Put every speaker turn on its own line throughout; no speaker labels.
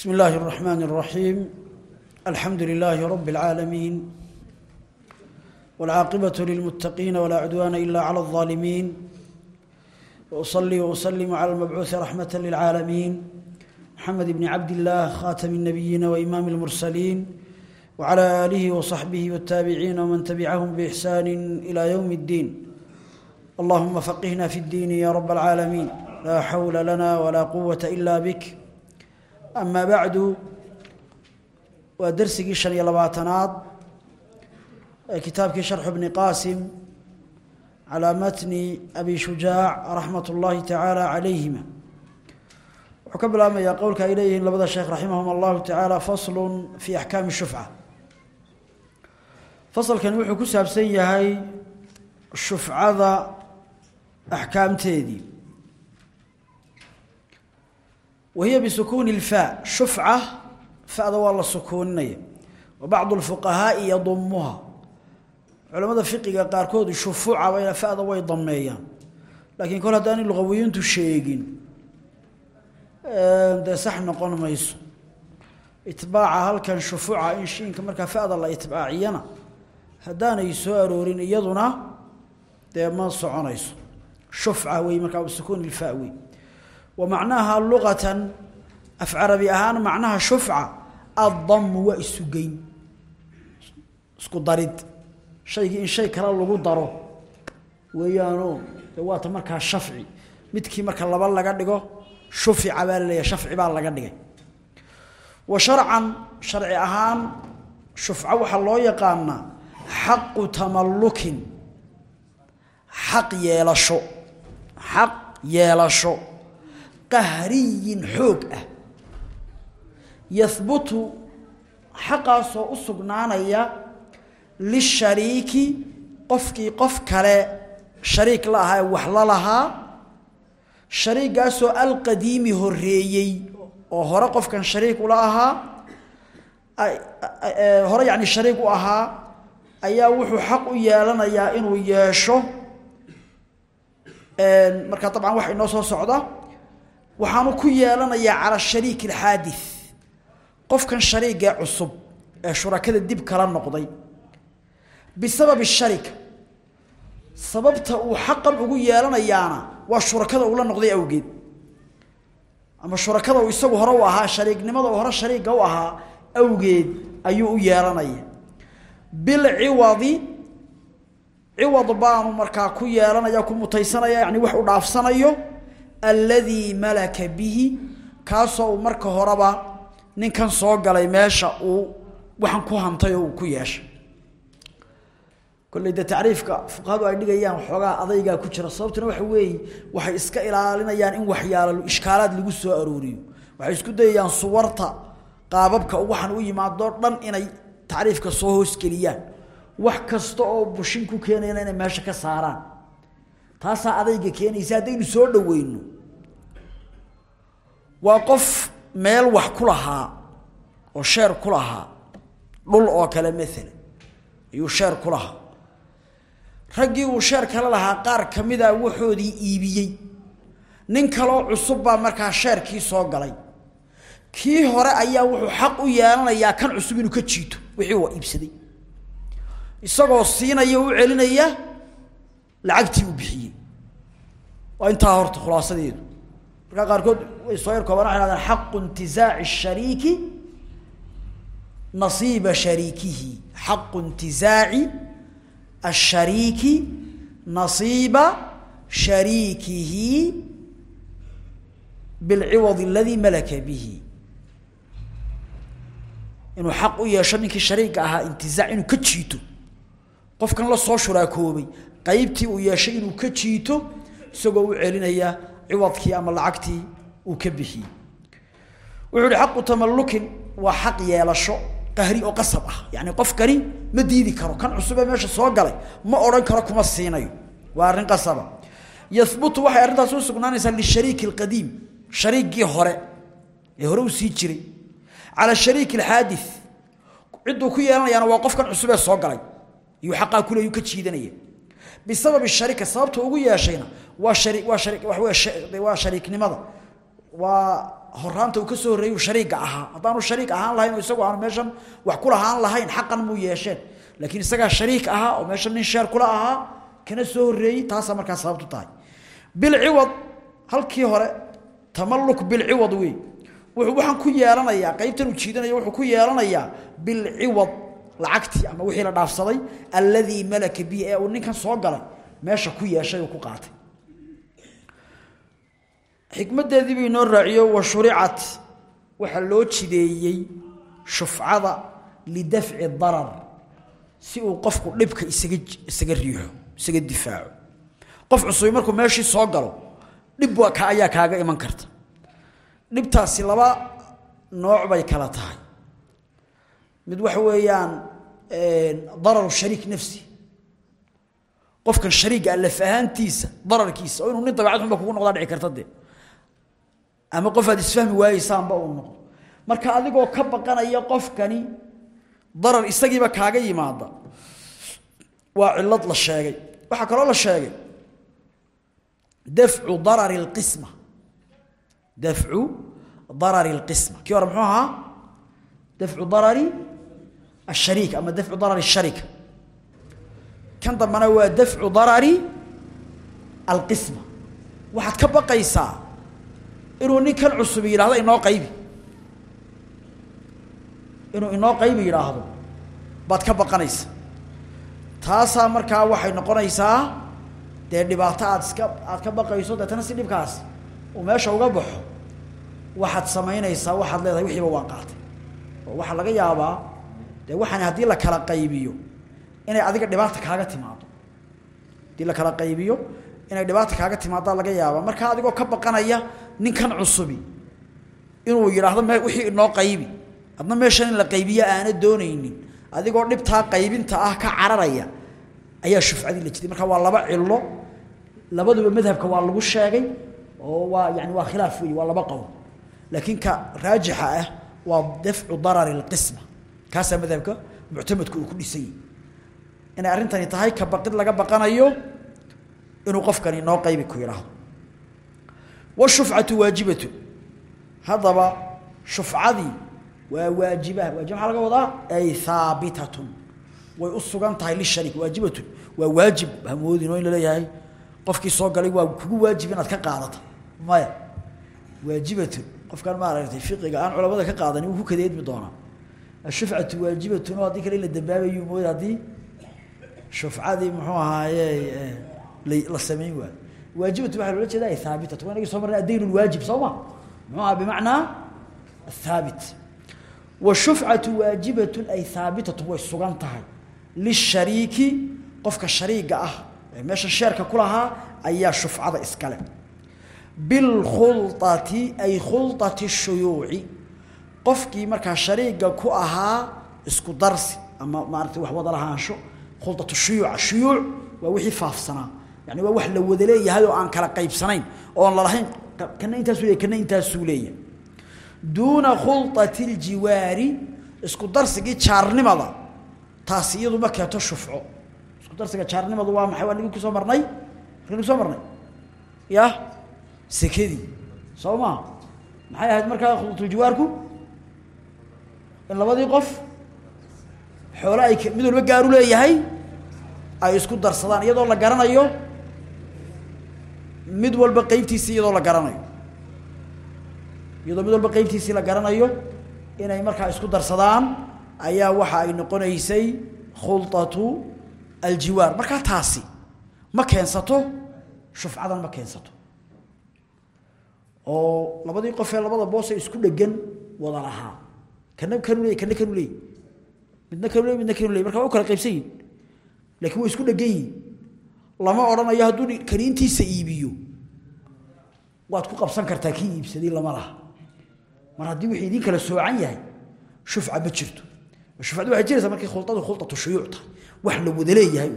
بسم الله الرحمن الرحيم. الحمد لله رب العالمين. والعاقبة للمتقين ولا عدوان إلا على الظالمين. وأصلي وأسلم على المبعوث رحمة للعالمين. محمد بن عبد الله خاتم النبيين وإمام المرسلين. وعلى آله وصحبه والتابعين ومن تبعهم بإحسان إلى يوم الدين. اللهم فقهنا في الدين يا رب العالمين. لا حول لنا ولا قوة إلا بك. ama bacdu waa darsigii shan iyo labaatanaad ee kitaabkii sharxu bni qaasim calaa matni abi shujaac raxmat اllaahi tacaala calayhima. Wuxuu ka bilaabmayaa qowlka ay leeyihiin labada sheekh raximahum allahu tacaala faslu fii axkaami shufca. Fasalkani wuxuu ku saabsan yahay shufcada axkaamteedii سيهي الشفعة أحكام تيدي وهي بسكون الفاء شفعة فأذا والله سكونية وبعض الفقهاء يضمها علماء الفقه قاركود شفوعة وإلى فأذا ويضميان لكن كل هذا اللغويين تشيقين ده صح نقول ما يسو اتباع هل كان شفوعة إن شيء كمركا فأذا الله اتباعينا هدانا يسو أرورين يدنا ده ما صعنا يسو wa macnaha luqatan af carabi ahaan macnaha shufca addamu waa isu geyn. Isku darid. Shaygii in shay kale lagu daro weeyaano de waata markaa shafci. Midkii marka laba laga dhigo shufica baa laleeyahy shafci baa laga dhigay. Wa sharcan sharci ahaan shufco waxaa loo yaqaanaa xaqu tamallukin. Xaq yeelasho. Xaq yeelasho qahriyin xoog ah. Yahbutu xaqaasoo u sugnaanaya lishariiki qofkii qof kale shariik la ahaa wax la lahaa. Shariigaasoo alqadiimi horeeyey oo hore qofkan shariik ula ahaa hore yacni shariik u ahaa ayaa wuxuu xaq u yeelanayaa inuu yeesho. Markaa dabcan waxa inoo soo socda waxaanu ku yeelanayaa cala shariik alxaadith qofkan shariigee cusub ee shurakada dib kala noqday. Bisababi sharika sababta uu xaqan ugu yeelanayaana waa shurakada uu la noqday awgeed. Ama shurakada uu isagu hore u ahaa shariignimada uu hore shariiga u ahaa awgeed ayuu u yeelanaya. Bilciwadi ciwad baanu markaa ku yeelanaya ku mutaysanaya yani wax u dhaafsanayo alladii malaka bihi kaasoo uu marka horeba ninkan soo galay meesha uu waxaan ku hantay oo uu ku yeeshay. Kolley tacriifka fuqahadu ay dhigayaan waxoogaa adaygaa ku jira. Sababtuna waxa weeye waxay iska ilaalinayaan in waxyaalo ishkaalaad lagu soo arooriyo. Waxay isku dayayaan suwarta qaababka waxaan u yimaadoo dhan inay tacriifka soo hoosgeliyaan wax kasta oo bushin ku inay meesha ka saaraan. Taasaa adayga keenaysa haddaynu soo dhoweyno waa qof meel wax ku lahaa oo sheer ku lahaa dhul oo kale maalan ayuu sheer ku lahaa. Raggii uu sheer kala lahaa qaar ka mida waxoodii iibiyey. Nin kaloo cusub baa markaa sheerkii soo galay. Kii hore ayaa wuxuu xaq u yeelanayaa kan cusub inuu ka jiito wixii uu iibsaday. Isagoo siinaya u celinaya lacagtii uu bixiyey. Waa intaa horta khulaasadeedu markaa qaarkood way soo yar koobaan waxay hahdaan xaqu intizaaci shariiki nasiiba shariikihi. Xaqu intizaaci ashariiki nasiiba shariikihi bilciwad aladii malaka bihi. Inuu xaq u yeesho ninkii shariiga ahaa intizaac ka jiito. Qofkan la soo shuraakoobay qaybtii uu yeeshay inuu ka jiito isagoo u celinaya ciwadkii ama lacagtii uu ka bixiyey. Wuxuu ihi xaqu tamallukin waa xaq yeelasho qahri oo qasab ah. Yacni qofkani ma diidi karo kan cusubee meesha soo galay ma odhan karo kuma siinayo. Waa arrin qasaba. Yahbutu waxay arrintaas u sugnaanaysaa lishariiki alqadiim shariiggii hore ee hore u sii jiray. Cala shariiki alxaadith cidduu ku yeelanayaana waa qofkan cusubee soo galay. Iyuu xaqaa kule yuu ka jiidanaya bisababi sharika sababta ugu yeeshayna waa waa shari waa waa shariiknimada. Waa horaanta uu ka soo horreeyay shariiga ahaa. Haddaanu shariik ahaan lahayn oo isagu aanu meeshan wax ku lahaan lahayn xaqan muu yeesheen. Laakiin isagaa shariik ahaa oo meeshan nin sheer kula ahaa kana soo horreeyey taasaa markaa sababtu tahay. Bilciwad halkii hore tamalluk bilciwad wey wuxuu waxaan ku yeelanayaa qaybtan uu jiidanaya wuxuu ku yeelanayaa bilciwad lacagtii ama wixii la dhaafsaday alladii malaka bihi ee uu ninkan soo galay meesha ku yeeshay ku qaatay. Xikmadeedii buu inoo raaciyo wa shuricat waxaa loo jideeyey shufcada lidafci darar si uu qofku dhibka isaga isaga riixo isaga difaaco. Qof cusubi markuu meeshii soo galo dhib ka ayaa kaaga iman karta. Dhibtaasi laba nooc bay kala tahay. Mid waxa weeyaan dararu shariik nafsi. Qofkan shariiga laf ahaantiisa dararkiisa oo inuu nin dabeecad xunba kugu noqdaa dhici karta dee. Ama qof aad isfahmi waayeysaanba uu noqdo. Marka adigoo ka baqanaya qofkani darar isagiiba kaaga yimaada. Waa cillad la sheegay. Waxaa kaloo la sheegay. Dafcu darari اlqisma dafcu darari اlqisma kii hore dafcu darari الshariik ama dafcu darari الsharika kan dambana waa dafcu darari alqisma waxaad ka baqaysaa inuu nin kan cusub yidhahdo inoo qaybi inuu inoo qaybi yidhaahdo baad ka baqanaysa taasaa markaa waxay noqonaysaa dee dhibaato aad iska aad ka baqayso deetana si dhibkaas uu meesha uga baxo waxaad samaynaysaa waxaad leedahay wixiiba waan qaatay oo waxaa laga yaabaa dee waxaan haddii la kala qaybiyo inay adiga dhibaata kaaga timaado haddii la kala qaybiyo inay dhibaata kaaga timaadaa laga yaabaa. Markaa adigoo ka baqanaya ninkan cusubi inuu yidhaahdo me wixii inoo qaybi. Adna meeshan la qaybiyo aana doonaynin. Adigoo dhibtaa qaybinta ah ka cararaya ayaa shufcadii la jiday marka waa laba cilo labaduba madhabka waa lagu sheegay oo waa yani waa khilaaf wey waa laba qowl. Laakiin ka raajixa ah waa dafcu darari اlqisma kaasaa madhabka muctamadku uu ku dhisan yahi inay arrintani tahay ka baqid laga baqanayo inuu qofkani inoo qaybi ku yidhaahdo washufcatu waajibatu. Haddaba shufcadii waa waajiba waajiba maxaa laga wadaa? Ay haabitatun way u sugan tahay lishariik waajibatun waa waajib. Hamoodin oo in la leeyahay qofkii soo galay waa kugu waajib inaad ka qaadata. Maya. Waajibatun. Qofkan maaragtay fiqiga aan culamada ka qaadani wuu ku kadeedmi doonaa ashufcatu waajibatun haddii kale in la dambaabayu mooda haddii la samayn waayo waajibatu waxaa loola jeeda ay haabitatun waa inagii soo marnay addayn lwaajib soo ma muxuu aha bimacnaa athaabit washufcatu waajibatun ay haabitatun way sugan tahay lishariiki qofka shariiga ah ee meesha sheerka ku lahaa ayaa shufcada iskale ay khulati shuyuuci qofkii markaa shariiga ku ahaa isku darsi ama maarata wax wada lahaansho khulatu shuyuuca shuyuuc waa wixii faafsanaa. Yani waa wax la wada leeyahay oo aan kala qaybsanayn oon lalahayn kana intaasuu leeyahy kana intaasuu leeyahay. Duuna khulati ljiwaari isku darsigii jaarnimada. Taasi iyadu ma keento shufco. Isku darsiga jaarnimadu waa maxay? Waa nigi ku soo marnay? Markii ku soo marnay? Ya sekadii soo maa maxay ahayd markaa khulutuljiwaarku in labadii qof xoole ay mid walba gaaru leeyahay ay isku darsadaan iyadoo la garanayo mid walba qeybtiisii iyadoo la garanayo. Iyadoo mid walba qeybtiisii la garanayo inay markaa isku darsadaan ayaa waxa ay noqonaysay khulatu aljiwaar. Markaa taasi ma keensato shufcadan ma keensato. Oo labadii qof ee labada boos ee isku dhegan wada lahaa kana kanu leey kana kanu leey midna kanu leey midna kanu leey marka waa u kala qaybsan yihiin laakiin way isku yihiin lama odhanayo hadduu kaniintiisa iibiyo. Waad ku qabsan kartaa kii iibsaday lama laha. Mar haddii wixii idin kala soocan yahay shufca ma jirto. Shufcadu waxay jiraysaa markii khuladu khulatu shuyuuc tahay wax la wada leeyahay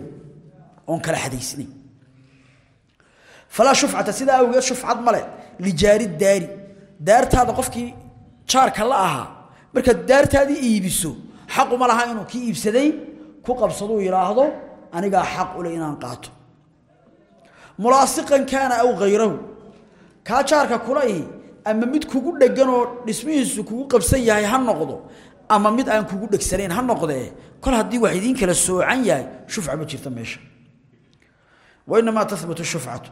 oon kala xadaysnayn falaa shufcata sidaa awgeed shufcad male lijaari daari. Daartaada qofkii jaarka la ahaa markaad daartaadii iibiso xaquma laha inuu kii iibsaday ku qabsaduu yidhaahdo anigaa xaq ule inaan qaato. Mulaasiqan kaana aw hayrahu kaa jaarka kula ihi ama mid kugu dheganoo dhismihiisu kugu qabsan yahay ha noqdo ama mid aan kugu dhegsanayn ha noqdee kol haddii wax idiin kala soocan yahay shufca ma jirta meesha. Wa inamaa tahbutu shufcatu.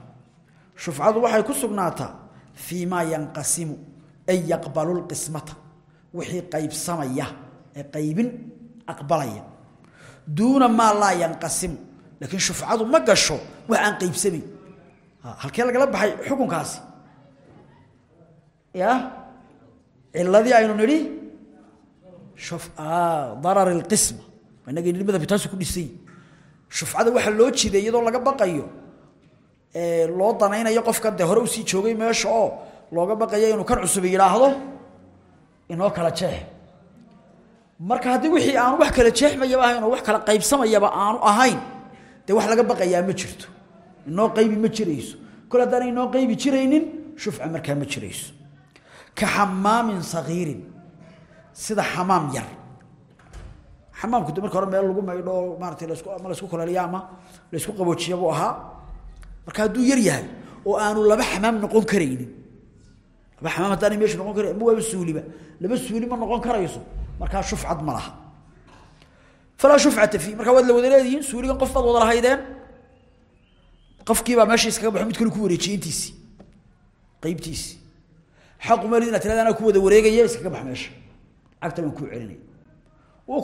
Shufcadu waxay ku sugnaataa fii maa yanqasimu ay yaqbalu lqismata wixii qaybsamaya ee qaybin aqbalaya. Duuna maa laa yanqasimu laakiin shufcadu ma gasho wax aan qaybsamayn halkee lagala baxay xukunkaasi? Ya ciladii aynu nidhi darar اlqisma inaga nidhi madhabka taasu ku dhisay. Shufcada waxaa loo jiday iyadoo laga baqayo. Loo danaynayo qofka dee hore u sii joogay meesha oo looga baqayo inuu kan cusub yidhaahdo inoo kala jeex. Marka haddii wixii aanu wax kala jeexmayaba ahayn oo wax kala qaybsamayaba aanu ahayn dee wax laga baqayaa ma jirto. Inoo qaybi ma jirayso. Kol haddaana inoo qaybi jiraynin shufca markaa ma jirayso. Ka xamaamin sagiirin sida xamaam yar. Xamaamku de marka hore meel lagu maydho oo maaratay lasku ama laysku kulaliyo ama laysku qaboojiya buu ahaa. Marka hadduu yar yahay oo aanu laba xamaam noqon karaynin laba xamaam haddaanay noqon karayn ama waaba suuliba laba suuli ma noqon karayso. Markaa shufcad ma laha. Falaa shufcata fii. Markaa la wada leedihiin qof baad wada lahaydeen. Qofkiibaa meesha iskaga baxo mid kale ku wareejiyey intiisii qaybtiisii ku wada wareegaya iskaga bax meesha. Cagta baan kuu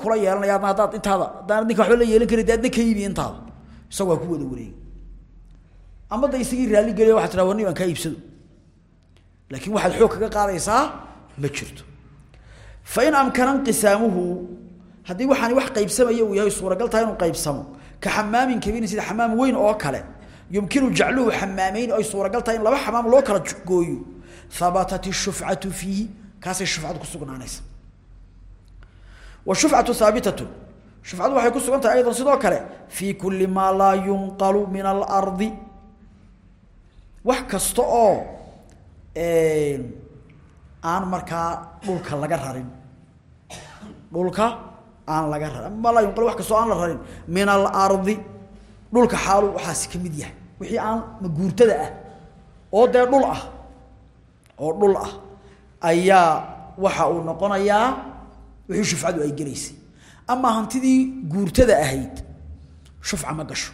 kula yeelanaya adna intaada haddaanad ninka waxba la yeelan karin adna ka iibi intaada. Isagu ku wada wareegi ama da isagii raalli geliya waxad tiraa kaa iibsado laakiin waxaad xoog kaga qaadaysaa ma jirto. Fa in amkana inqisaamuhu haddii waxaani wax qaybsamaya uu yahay suuragal tahay inuu qaybsamo ka xamaamin kabiirin sida xamaam weyn oo kale yumkinu jacluhu xamaamayn ay suuragal tahay in laba xamaam loo kala gooyo. Habatat ishufcatu fiihi kaasay shufcadu ku sugnaanaysa. Washufcatu haabitatu shufcadu waxay ku sugan tahay aydan sidoo kale fii kulli maa laa aan markaa dhulka laga rarin. Dhulka aan laga rarin. Ma laa yunqalu wax kasta oo aan la rarin. Min alardi dhulka xaalu waxaasi ka mid yahay. Wixii aan maguurtada ah oo dee dhul ah oo dhul ah ayaa waxa uu noqonayaa wixii shufcadu ay gelaysay. Ama hantidii guurtada ahayd shufca ma gasho.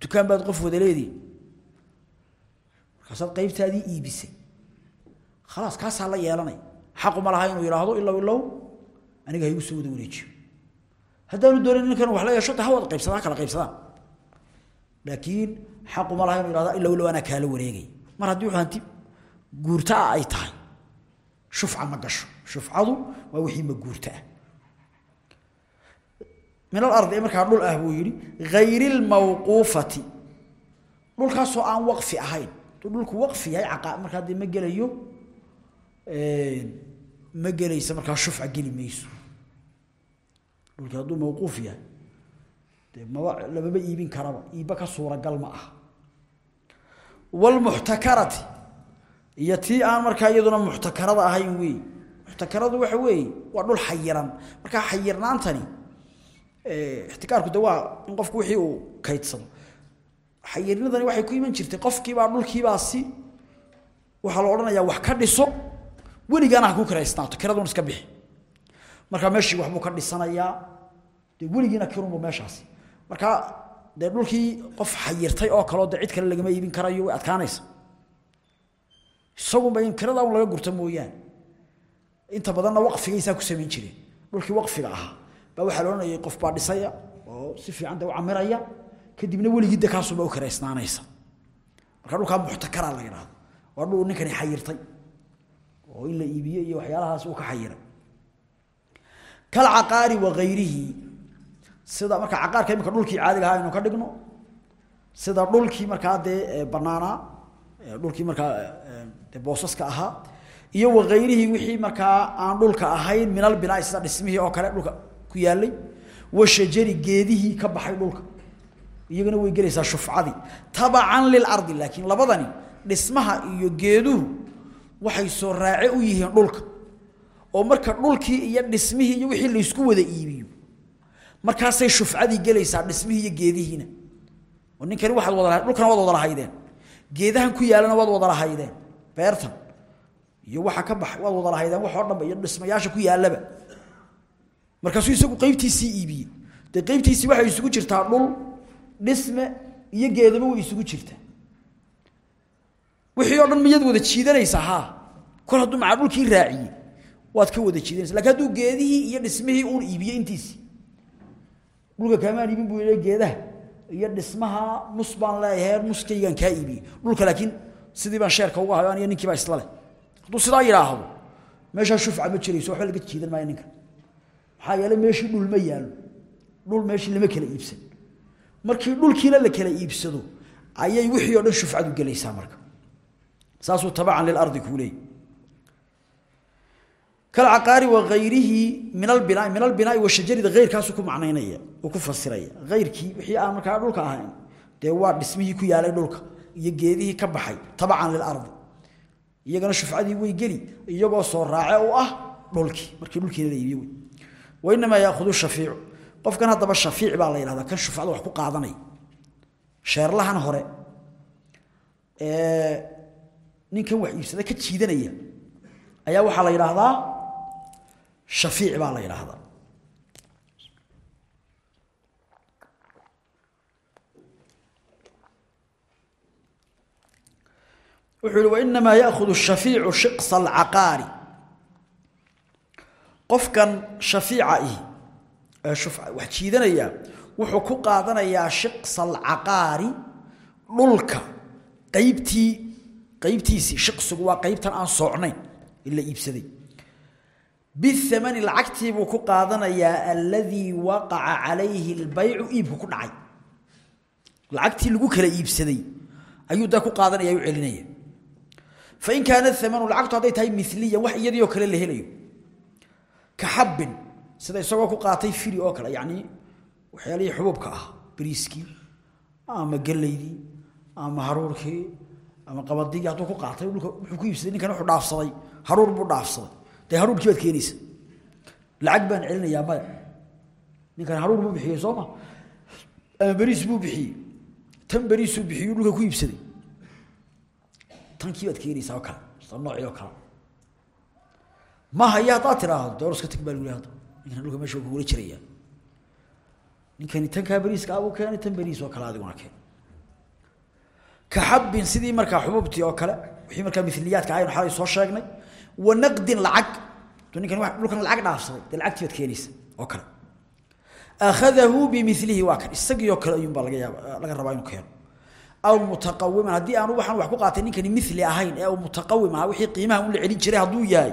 Dukaan baad qof wada leedihi markaasaad qaybtaadii iibisay. Khalaas kaasaa la yeelanay. Xaqu ma laha inuu yidhaahdo ilow ilow aniga ha igu soo wada wareejiyo. Haddaanu doonin ninkan wax la yeesho de ha wada qaybsadaan kala qaybsadaan. Laakiin xaqu ma laha inuu yidhahdo ilow ilow anaa kaala wareegay. Mar haddii hanti guurtaa ay tahay. Shufca ma gasho. Shufcadu waa wixii maguurta ah. Min alardi markaa dhul ah buu yidhi hayri lmawquufati dhulkaasoo aan waqfi ahayn hadduu dhulku waqfi yahay markaa dee ma gelayo ma gelaysa markaa shufca geli mayso. Dhulki hadduu mawquuf yahay dee maba lamaba iibin karaba iibba ka suuragal ma ah wlmuxtakarati iyo tii aan markaa iyaduna muxtakarada ahayn wey muxtakaradu waxa weeye waa dhul xayiran. Markaa xayirnaantani ixtikaarku de waa in qofku wixii uu kaydsado xayirnadani waxay ku iman jirtay qofkiibaa dhulkiibaa si. Waxaa la odhanayaa wax ka dhiso. Weligaana ha ku kiraysnaato kiradun iska bixi. Markaa meeshii waxbuu ka dhisanayaa dee weligiina kirunbu meeshaasi. Markaa dee dhulkii qof xayirtay oo kaleo dee cid kale lagama iibin karayo way adkaanaysa isagunba in kirada un laga gurto mooyaane. Inta badanna waqfigaysaa ku samayn jireen. Dhulkii waqfiga ahaa. Baa waxaa la odhanayay qof baa dhisaya oo si fiican de u camiraya kadibna weligii kaasuba u kiraysnaanaysa marka dhulkaa muxtakaraa la yidhahdo waa dhul ninkani xayirtay oo in la iibiye iyo waxyaalahaas uu ka xayiray. Kalcaqaari wakayrihi sida marka caqaarka imika dhulkii caadiga ahaa aynu ka dhigno sida dhulkii markaa dee banaanaa dhulkii markaa de boosaska ahaa iyo wakayrihii wixii markaa aan dhulka ahayn min albinaa sida dhismihii oo kale dhulka ku yaalay washajari geedihii ka baxay dhulka iyagana way gelaysaa shufcadii. Tabacan lilardi laakiin labadani dhismaha iyo geeduhu waxay soo raace u yihiin dhulka. Oo marka dhulkii iyo dhismihii iyo wixii laysku wada iibiyo markaasay shufcadii gelaysaa dhismihii iyo geedihiina. Oo ninkani waxaad wada dhulkana waad wada lahaydeen. Geedahan ku yaalana waad wada lahaydeen. Beertan iyo waxa ka bax waad wada lahaydeen wax oo dhanba iyo dhismayaasha ku yaalaba markaasuu isagu qaybtiisii iibiyey. Dee qaybtiisii waxay isugu jirtaa dhul dhisme iyo geedaba way isugu jirtaa wixii oo dhan miyaad wada jiidanaysaa haa. Kol hadduu macaa dhulkii raaciyey waad ka wada jiidanaysa. Lakin hadduu geedihii iyo dhismihii uun iibiyey intiisii dhulka kaamaan iibin buu geedaha iyo dhismaha nus baan leeyahay nuskaygaan kaa iibiyey dhulka laakiin sidii baan sheerka uga hayo aniyo ninkii baa isla leh. Hadduu sidaa yidhaahdo meeshaa shufca ma jirayso waxba laga jiidan maayo ninka. Maxaa yeelay meeshii dhul ma yaalo dhul meeshii lama kala iibsan markii dhulkiina la kala iibsado ayay wixii oo dhan shufcadu gelaysaa marka. Saasuu tabacan lilardi kuu leeyay. Kalcaqaari wagayrihi min albinaa min albinaai washajarida heyrkaasu ku macnaynaya uu ku fasiraya. Heyrkii wixii aan markaa dhulka ahayn dee waa dhismihii ku yaalay dhulka iyo geedihii ka baxay tabacan lilardi iyagana shufcadii way geli iyagoo soo raace u ah dhulkii markii dhulkiina la iibiye wey wainamaa yaahudu shafiicu qofkan haddaba shafiic baa la yidhahdaa kan shufcada wax ku qaadanaya sheerlahan hore ninkan wax iibsada ka jiidanaya ayaa waxaa la yidhaahdaa shafiic baa la yidhaahdaa wuxuu yihi wainamaa yaahudu shafiicu shiqsa alcaqaari. Qofkan shafiica ihi ee wax jiidanaya wuxuu ku qaadanayaa shiqsa alcaqaari dhulka. Qaybtii qaybtiisii shiqsigu waa qaybtan aan soocnayn ila iibsaday. Bihamani lacagtii buu ku qaadanayaa alladii waqaca calayhi albaycu iibku ku dhacay. Lacagtii lagu kala iibsaday ayuu daa ku qaadanaya u celinaya. Fain kaana amanu lacagtu hadday tahay miliyan wax iyadii oo kale la helayo. Ka xabbin sida isagoo ku qaatay firi oo kale yacnii waxyaalihii xubuubka ah bariiskii ama gelaydii ama haruurkii ama qabadigii hadduu ku qaatay wuxuu ku iibsaday ninkan wuxuu dhaafsaday haruur buu dhaafsaday. Dee haruurkii baad keenaysa? Lacag baan celinayaa maya ninkan haruur buu bixiyey soo ma? Ama beriis buu bixiyey? Tan beriisuu bixiyuu dhulka ku iibsaday. Tankii baad keenaysaa oo kale oo kale. Ma haya haddaad tiraahdo iska lagu hadda ninkan dhulka meesha kugula jiraya. Ninkani tankaa beriiska abuu keenay tan beriis oo kale adiguna keen ka xabbin sidii markaa xubuubtii oo kale wixii markaa miliyaadka aynu xalay soo sheegnay wa naqdin lacag. To ninkan dhulkan lacag dhaafsaday dee lacagtii baad keenaysa oo kale. Akhadahu bimilihi waa kan isagii oo kale ayuunbaa laga yaaba laga rabaa inuu keeno. Aw mutaqawiman haddii aanu waxaan wax ku qaatay ninkani mili ahayn ee uu mutaqawim aha wixii qiimaha un la celin jiray hadduu yahay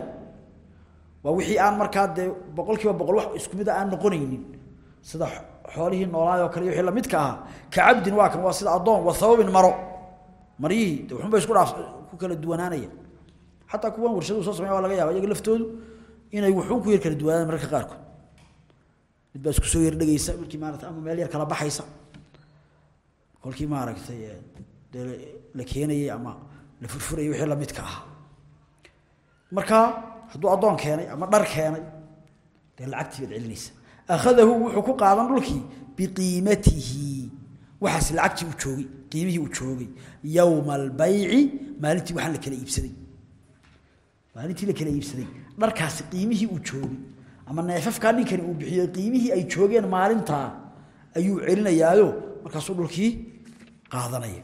waa wixii aan markaa dee boqol boqol wax isku mid a aan noqonaynin. Sida xoolihii noolaay oo kale iyo wixii lamidka ahaa ka cabdin waa kan waa sida addoon wa thawabin maro. Maryihii de waxunbay isku dhaaf ku kala duwanaanaya. Xataa kuwan warshaduhu soo samaya waa laga yaaba iyaga laftoodu inay wuxuun ku yar kala duwanaadaan mararka qaarkood. Mid baa isku soo yar dhegaysa markii maarata ama meel yar kala baxaysa. Kolkii maaragtay dee la keenayey ama la furfurayay wixii lamidka ahaa marka hadduu addoon keenay ama dhar keenay dee lacagtii baad celinaysa. Akhadahu wuxuu ku qaadan dhulkii biqiimatihi. Waxaas lacagtii uu joogay qiimihii uu joogay. Yowma albayci maalintii waxaan la kala iibsaday. Maalintii la kala iibsaday. Dharkaasi qiimihii uu joogay. Ama neefafkaa ninkani uu bixiyey qiimihii ay joogeen maalintaa ayuu celinayaayo. Markaasuu dhulkii qaadanaya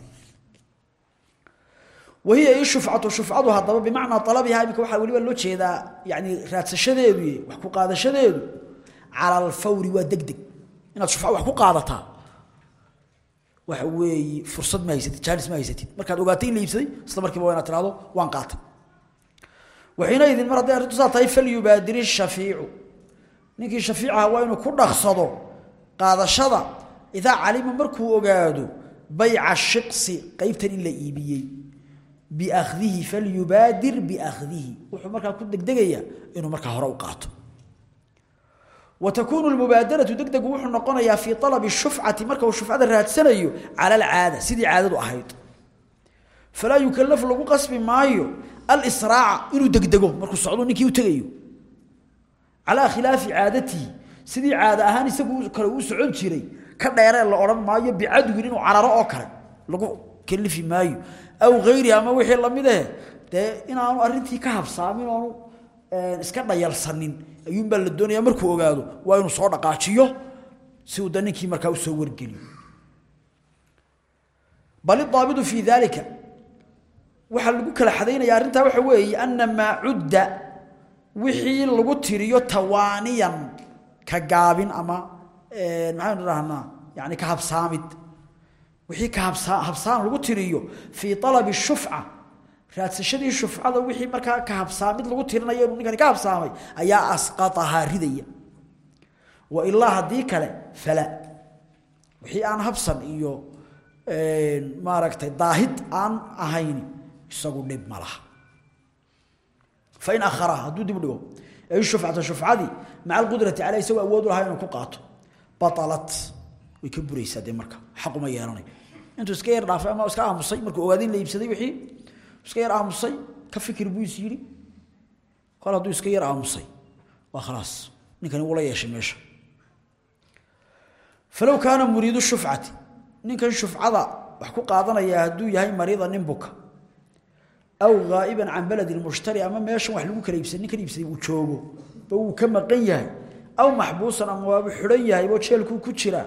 wahiya ishufcatu shufcadu haddaba bimacnaa alabihaa iminka waxaa weliba loo jeedaa yani raadsashadeedu wax ku qaadashadeedu cala alfawri waa deg deg inaad shufca wax ku qaadataa waxa weeye fursad ma haysatid jaanis ma haysatid markaad ogaatay in la iibsaday isla markiiba waa inaad tirahdo waan qaatay waxiinaydin mar hadday arrintu saa tahay falyubaadiri shafiicu ninkii shafiicaha waa inuu ku dhaqsado qaadashada biakhdihi falyubaadir biakhdihi. Wuxuu markaa ku degdegayaa inuu markaa hore u qaato. Wa takuunu lmubaadaratu degdegu wuxuu noqonayaa fii alabi shufcati marka uu shufcada raadsanayo cala alcaada sidii caadadu ahayd. Falaa yukalafu lagu qasbi maayo alisraaca inuu degdego markuu socdo ninkii u tegayo. Sidii caada ahaan isagu kale uu socon jiray ka dheeree la odhan maayo bicadwin inuu cararo oo kale lagu kalifi maayo aw hayrihi ama wixii la mid eh dee inaanu arrintii ka habsaamin oonu iska dhayalsanin ayuunbaa la doonayaa markuu ogaado waa inuu soo dhaqaajiyo si uu da ninkii markaa u soo wargeliyo. Bal idaabitu fii daalika waxaa lagu kala xadaynaya arrintaa waxa weeye ana maa cudda wixii lagu tiriyo tawaaniyan ka gaabin ama maxaynu dhahnaa yani ka habsaamid wixii ka habsaa habsaan lagu tiriyo fii alabi shufca. Raadsashadii shufcada wixii markaa ka habsaamid lagu tirinayo ninkani ka habsaamay ayaa asqatahaa ridaya. Wa ilaa haddii kale fala. Wixii aan habsan iyo maaragtay daahid aan ahayn isagu dhib ma fain akharaha hadduu dib dhigo ay shufcata shufcadii maca alqudrati caleyh isagoo awood u lahaa inuu ku qaato. Batalat way ka buraysaa dee marka xaquma yeelanayo intuu iska yar dhaafay ama iska aamusay markuu ogaada in la iibsaday wixii iska yar aamusay ka fikir buu is yidhi kol hadduu iska yar aamusay. Waa khalaas. Ninkani wula yeeshay meesha. Falow kaana muriidu shufcati. Ninkan shufcada wax ku qaadanaya hadduu yahay mariida nin buka. Aw ghaa'iban can baladi lmushtari ama meeshan wax lagu kala iibsaday ninkan iibsaday uu joogo. Ba uu ka maqan yahay. Aw maxbuusan ama waaba xidhan yahay oo jeelkuu ku jiraa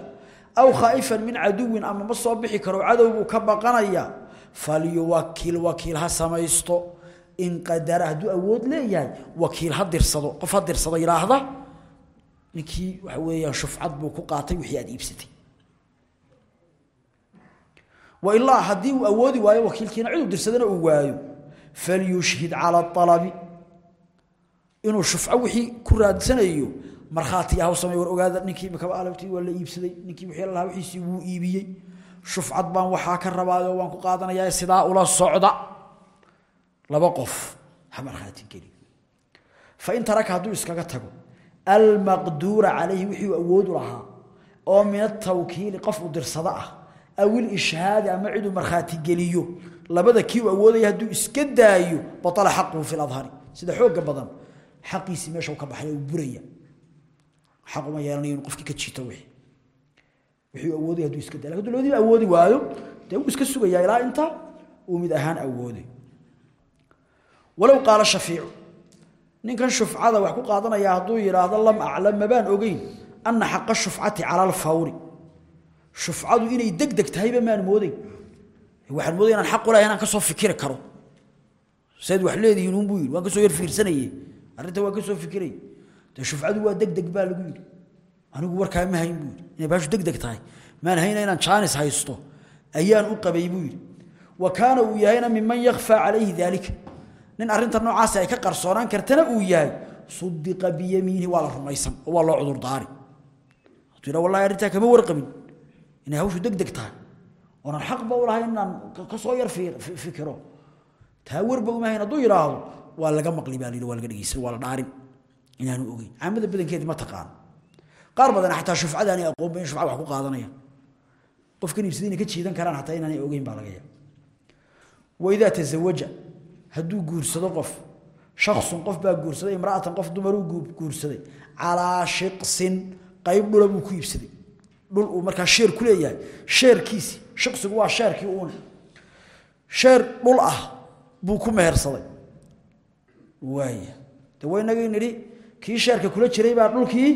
aw khaa'ifan min caduwin ama ma soo bixi karo cadow buu ka baqanaya falyuwakil wakiil ha samaysto. In qadara hadduu awood leeyahay wakiil ha dirsado qof ha dirsado yidhaahda ninkii waxa weeyaan shufcad buu ku qaatay wixii aad iibsatay. Wa ilaa haddii uu awoodi waayo wakiilkiina ciduu dirsadana uu waayo falyushhid cala alabi inuu shufco wixii ku raadsanayo markhaati ah samey war ogaada ninkii makaba alabtii waa iibsaday. Ninkii wixii lahaa wixiisii wuu iibiyey. Shufcad baan waxaa ka rabaayo waan ku qaadanayaa sidaa ula socda. Laba qof ha markhaati geli fain taraka hadduu iskaga tago almaqduura calayhi wixii uu awoodu lahaa oo min atawkiili qof u dirsado ah aw ilishhaadi ama ciduu markhaati geliyo. Labada kii uu awoodaya hadduu iska daayo baala xaquhu fi ladhari sida xooga badan xaqiisii meesha ka baxay uu buraya xaq uma yeelanayo inuu qofkii ka jiito wixii. Wixii uu hadduu iska daayo hadduu labadiiba awoodi waayo dee wuu iska sugayaa ilaa inta uu mid ahaan awooday walow qaala shafiicu ninkan shufcada wax ku qaadanaya hadduu yidhaahdo lam aclam mabaan ogeyn ana xaqa shufcati cala alfawri shufcadu inay degdeg tahayba maan moodeyn waxaan moodaya inaan xaq u inaan ka soo fikiri karo. Sayd wax leedihiin uun buu yidhi waan ka soo yar fiirsanaye arrinta waan ka soo fikiray dee shufcadu waa degdeg baa lagu yidhi anigu warkaa ma hayn buu yidhi inay baashu degdeg tahay maan hayna inaan jaanis haysto ayaan u qabay buu yidhi wa kaana uu yahayna miman yakhfaa calayhi daalika nin arrinta noocaasi ay ka qarsoonaan kartana uu yahay sudiqa biyamiinihi waa la rumaysan oo waa loo cudurdaari hadduu yidhaha wallahi arrintaa kama warqabin inay hawshu degdeg tahay oonan xaqba u lahay inaan ka yar fikiro taa warba uma hayn hadduu yidhaahdo waa laga maqli baa layidhi waa laga dhegeysan waa la dhaarin inaanu ogeyn. Caamada badankeedi ma taqaano qaar badan xataa shufcada aanay aqoonba in shufca wax ku qaadanayaan qofkan iibsaday inay ka jiidan karaan xataa inaanay ogeyn baa laga waidaa tazawaja hadduu guursado qof shaksun qof baa guursaday imra'atan qof dumaruu guursaday calaa shiqsin qayb dhula buu ku iibsaday. Dhul uu markaa sheer ku leeyahay sheerkiisi shiqsigu waa sheerkii uune sheer dhul ah buu ku mehersaday. Waaya. De waa inagii nidhi kii sheerka kula jiray baa dhulkii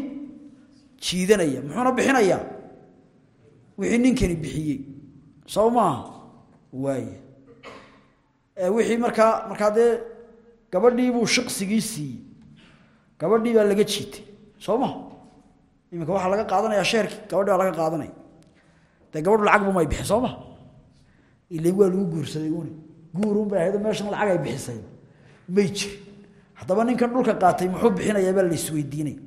jiidanaya muxuuna bixinayaa wixii ninkani bixiyey. Soo maaha waaya wixii markaa markaa dee gabadhii buu shiqsigii siiyey gabadhii baa laga jiitay. Soo ma iminka waxaa laga qaadanayaa sheerkii gabadhi baa laga qaadanaya. Dee gabadhu lacagba may bixin soo ma ila waa lagu guursaday une guurun bay ahayd meeshan lacag ay bixisay. May jirin haddaba ninkan dhulka qaatay muxuu bixinayaa baa la isweydiinaya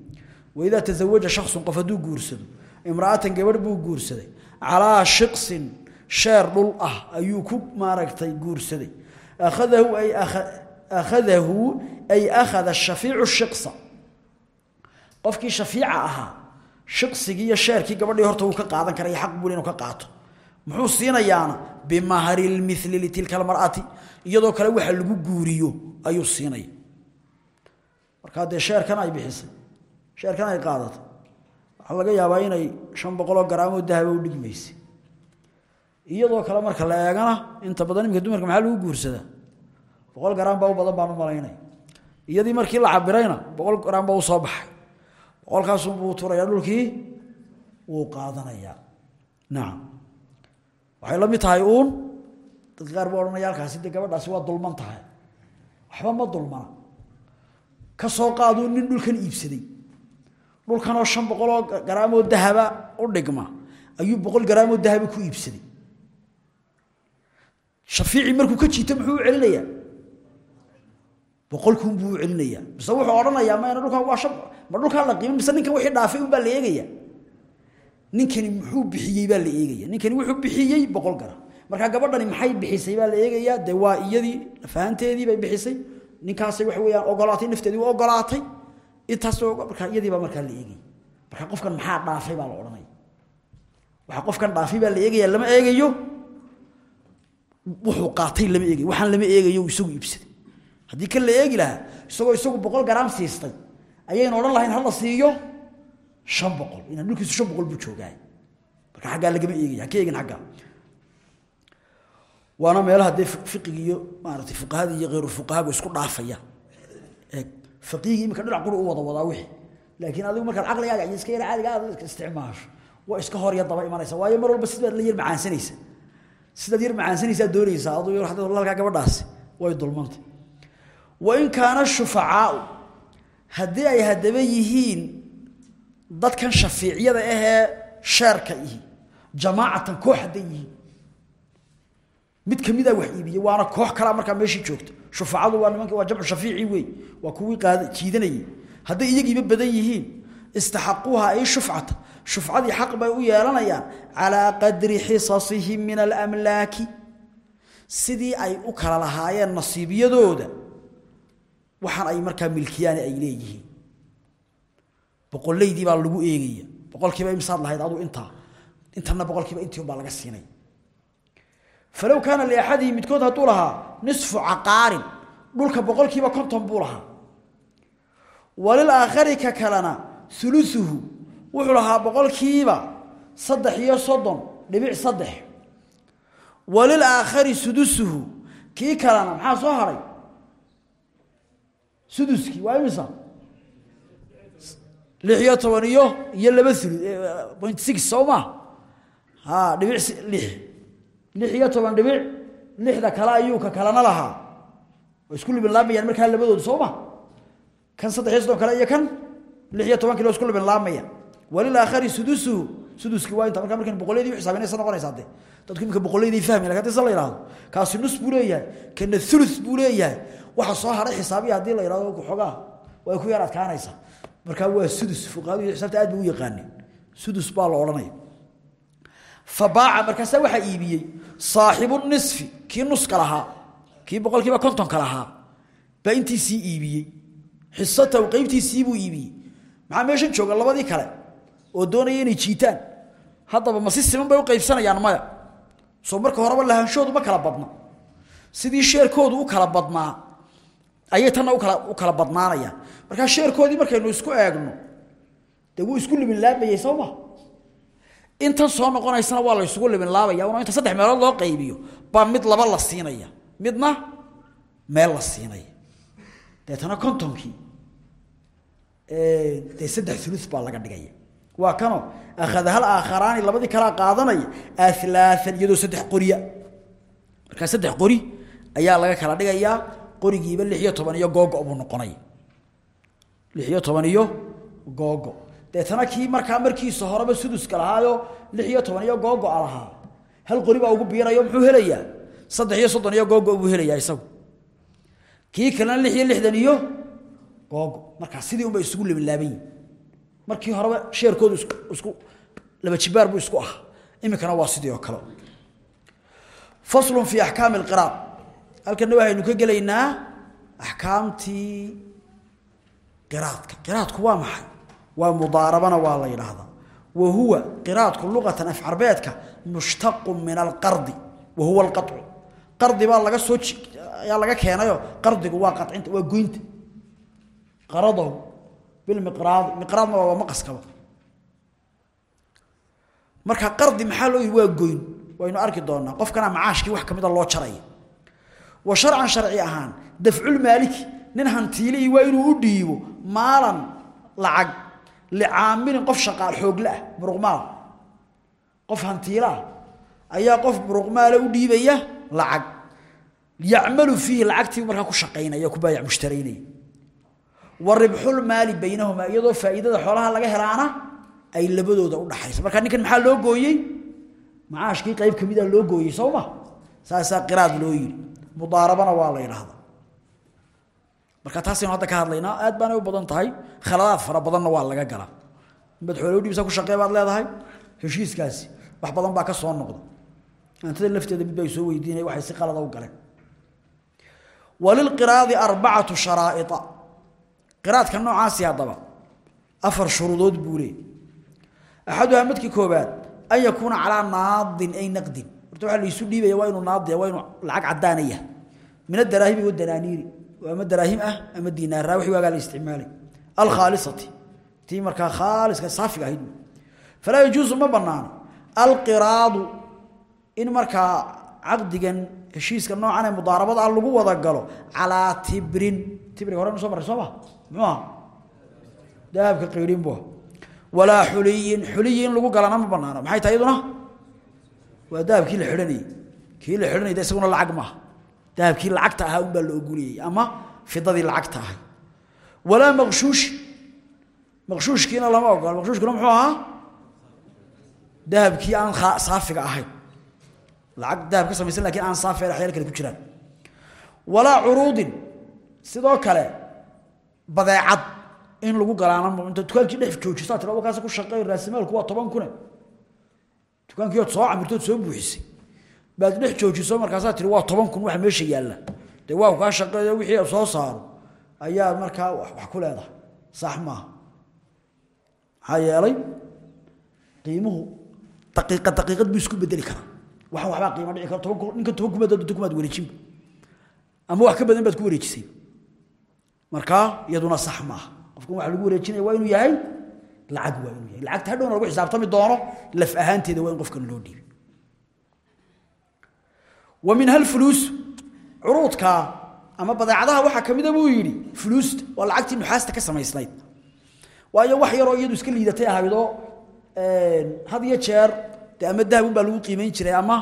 waidaa tazawaja shaksun qof hadduu guursado imra'atan gabadh buu guursaday. Calaa shiqsin sheer dhul ah ayuu ku maaragtay guursaday. Akhadahu ay akhadahu ay akhada shafiicu shiqsa. Qofkii shafiica ahaa shiqsigii iyo sheerkii gabadhii horta wuu ka qaadan karaya xaq buu inuu ka qaato. Muxuu siinayaana bimahri lmithli litilka almar'ati iyadoo kale waxa lagu guuriyo ayuu siinaya markaa dee sheerkan ay bixisay sheerkan ay qaadatay waxaa laga yaabaa inay shan boqoloo garaamoo dahaba u dhigmaysay. Iyadoo kale marka la eegana inta badan iminka dumarka maxaa lagu guursadaa boqol garaam baa badan baan u iyadii markii la cabirayna boqol garaam baa u soo baxay. Boqolkaasunbuu turayaa dhulkii wuu qaadanayaa. Nacam waxay la mid tahay uun. Dadka qaar buu odhanaya halkaasi dee gabadhaasi waa dulman tahay. Waxba ma dulmana ka soo qaaduu nin dhulkan iibsaday. Dhulkanoo shan boqoloo garaamoo dahaba u dhigma ayuu boqol garaamoo dahaba ku iibsaday. Shafiicii markuu ka jiito muxuu u celinayaa? Boqolkuun buu u celinayaa. Mise wuxuu odhanayaa mayna dhulkan waa shan ma dhulkaan la qiimin mise ninkan wixii dhaafay unbaa la eegaya ninkani muxuu bixiyey baa la eegaya ninkani wuxuu bixiyey boqol garam markaa gabadhani maxay bixisay baa la eegayaa. Dee waa iyadii fahanteedii bay bixisay ninkaasay waxa weeyaan ogolaatay nafteedii u ogolaatay. Intaas markaa iyadii baa markaa la eegaya marka qofkan maxaa dhaafay baa la odhanaya waxa qofkan dhaafay baa la eegaya lama eegayo. Wuxuu qaatay lama eegayo waxaan lama eegayo isagu iibsaday. Haddii kan la eegi lahaa isagoo isagu boqol garaam siistay ayaynu odhan lahayn hala siiyo shan boqol. Inaan dhulkiisu shan boqol buu joogaay marka xaggaa lagama eegaya ha ka eegin xaggaa waana meelaha dee fiqiga iyo maaragtay fuqahada iyo khayru fuqahagu isku dhaafaya. Ee faqiihii imika dhinac quri u wada wadaa wixii. Laakiin adigu markaad caqligaaga iyo iska yar caadiga aad isticmaasho waa iska hor iyo daba imanaysa. Waayo mar walba sidaad la yar macaansanaysa. Sidaad yar macaansanaysaa doonaysaa aduu yar hadda lalkaa gabadhaasi way dulmantay wa in kaana shufacaau haddii ay haddaba yihiin dadkan shafiiciyada ahee sheerka ihi jamaacatan koox hadday yihiin mid kamida wax iibiyey waana koox kalaa markaa meeshii joogta. Shufacadu waa nimanka waa jamcu shafiici wey waa kuwii qaada jiidanayay hadday iyagiiba badan yihiin istaxaquuha ay shufcata. Shufcadii xaq bay u yeelanayaan calaa qadri xisasihim min alamlaaki. Sidii ay u kala lahaayeen nasiibiyadooda waxaan ay markaa milkiyaani ay leeyihiin. Boqollaydii baa lagu eegaya boqolkiiba imsaad lahayd aduu intaa. Intana boqolkiiba intii unbaa laga siinay falow kaana liaxadihi midkood hadduu lahaa nisfu caqaarin dhulka boqolkiiba konton buu lahaa. Walilaakhari ka kalena uluuhu wuxuu lahaa boqolkiiba saddex iyo soddon dhibic saddex. Walilaakhari sudusuhu kii kalena maxaa soo haray? Suduskii waa imisa? Lix iyo toban iyo iyo lix iyo toban dhibic lixda kale ayuu ka kalena lahaa. Way isku libinlaamayaan markaa labadoodu soo ma? Kan saddex iyo soddon kale iyo kan lix iyo toban kilo isku libinlaamaya walilaakhari sudusuhu suduskii waa inta markaa markan boqoleydii u xisaabinaysa noqonaysaa de dadku imika boqoleydii fahmi laakiin haddii sa kaasi nus buu kana thuluth buu waxa soo hadhay xisaabiya haddii la yidhahdo xoogaa way ku yar adkaanaysaa. Markaa waa sudus fuqahadu xisaabta aad bay u sudus baa la odhanaya fabaaca markaasaa waxaa iibiyey saaxibu nisfi kii nuska lahaa kii boqolkiiba kontonka lahaa baa intiisii iibiyey. Xisatahu qeybtiisiibuu iibiyey. Maxaa meeshan jooga labadii kale oo doonaya inay jiitaan? Haddaba ma si siman bay u qaybsanayaan maya. Soo marka horeba lahaanshoodu ma kala badna sidii sheerkoodu u kala badnaa ayay tanna u kala badnaanayaan. Markaa sheerkoodii markaynu isku eegno dee wuu isku libinlaabayey soo ma intan soo noqonaysana waa la ysugu libinlaabaya una inta saddex meelood loo qaybiyo baa mid laba la siinaya midna meel la siinaya. Deetana kontonkii dee saddex ulu baa laga dhigaya. Waa kano akhada hal aakharaani labadii kalaa qaadanaya alaaan iyadoo saddex qoriya. Markaa saddex qori ayaa laga kala dhigayaa qorigiiba lix iyo toban iyo googo buu noqonaya. Lix iyo toban iyo googo deetana kii markaa markiisa horeba suduska lahaayo lix iyo toban iyo googo a lahaa hal qori ugu biirayo muxuu helayaa? Saddex iyo googo buu helayaa isagu. Kii kalena lix iyo googo. Markaa sidii unba isugu labanlaaban yihiin markii horeba sheerkoodu isku laba jibaar buu isku ah iminkana waa sidii oo kale. Faslun fi axkaami alqiraad halkana waxaynu ka gelaynaa axkaamtii qiraadka. Qiraadku waa maxay waa mudaarabana waa la yidhaahdaa. Wa huwa qiraadku luqatan af carbeedka mushtaqu min alqardi wa huwa alqacu qardi baa laga soo ayaa laga keenayo qardigu waa qacinta waa goynta. Qaradahu bilmiqraadi miqraadna marka qardi maxaa loo yidhi goyn. Waynu arki doonaa qofkana macaashkii wax kamida loo jaraya. Wa sharcan sharci ahaan dafculmaaliki nin hantiilihii waa u dhiibo maalan lacag licaamilin qof shaqaal xoogle ah muruqmaal qof hantiilo ah ayaa qof muruqmaala u dhiibaya lacag yacmalu fiihi lacagtii markaa ku shaqaynaya ku baayac mushtaraynaya wa ribxulmaali baynahumaa iyadoo faa'iidada xoolaha laga helaana ay labadooda u dhaxayso markaa ninkan maxaa loo gooyey macaashkii qayb ka mida loo gooyey soo ma saasaa qiraad loo marka taasaynu hadda ka hadlaynaa aad baanay u badan tahay khaladaad fara badanna waa laga galaa. Inbaad xoolo u dhiibsa ku shaqee leedahay heshiiskaasi wax badan baa ka soo noqda. Hantada lafteeda mid bay soo weydiinaya waxay si qalada u galeen. Walilqiraadi arbacatu sharaa'ia qiraadka noocaasi haddaba afar shuruudood buu leey axaduhaa koobaad an yakuuna calaa naadin ay naqdin. Horta waxaa laisu dhiibaya waa inuu naadiya waa inuu lacag caddaana yahay min adaraahimi wadanaaniiri ama daraahim ah ama diinaara wixii waagaa la isticmaalay. Alkhaalisati. Tii markaa khaaliska saafiga ahayd. Falaa yajuusu ma banaano alqiraadu. In markaa caqdigan heshiiska noocan ee mudaarabada lagu wada galo calaa tibrin. Tibriga hore soo marray soo ma? Muxuu aha. Dahabka qiidhin buu walaa xuliyin. Xuliyi lagu galana ma banaano maxay tahay iyaduna? Waa dahabkii la kii la isaguna lacag maaha dahabkii lacagta ahaa unbaa la ogoliyey ama fidadii lacagta ahay walaa maqshuushi maqshuushkiina lama ogola. Maqshuushkuna muxuu ahaa? Dahabkii aan saafiga ahayn. Lacag dahab ka samaysan laakiin aan saafi waxyaal kale ku jiraan. Walaa curuudin sidoo kale badeecad in lagu galaana inta dukaankii dhex joojisaa tira wakaas ku shaqeey raasimaalku waa toban kune dukaankii ood soo camirtood soo buuxisay baad dhex joojiso markaasaa tiri waa toban kun waxa meesha yaalla. Dee waa kaa shaqeeyo wixii soo saaro ayaa markaa wax ku leedahay. Sax maaha. Maxaa yeelay qiimuhu daqiiqad daqiiqad buu isku bedeli karaa. Waxaan waxbaa qiimo dhici kara toban kun ninkan toban kumaad dadda kumaad wareejinba ama wax ka badan baad ku wareejisay. Markaa iyaduna sax maaha. Qofkan waxa lagu wareejinaya waa inuu yahay lacag waa inuu yahay. Lacagta hadhowna lagu xisaabtami doono laf ahaanteeda waa in qofkan loo dhiibay wa minha alfuluus curuudka ama badeecadaha waxaa ka mida buu yidhi fuluusta waa lacagtii nuxaasta ka samaysnayd. Waayo wax yaroo iyadu iska liidatay ahaydoo had iyo jeer de ama dahabun baa lagu qiimayn jiray ama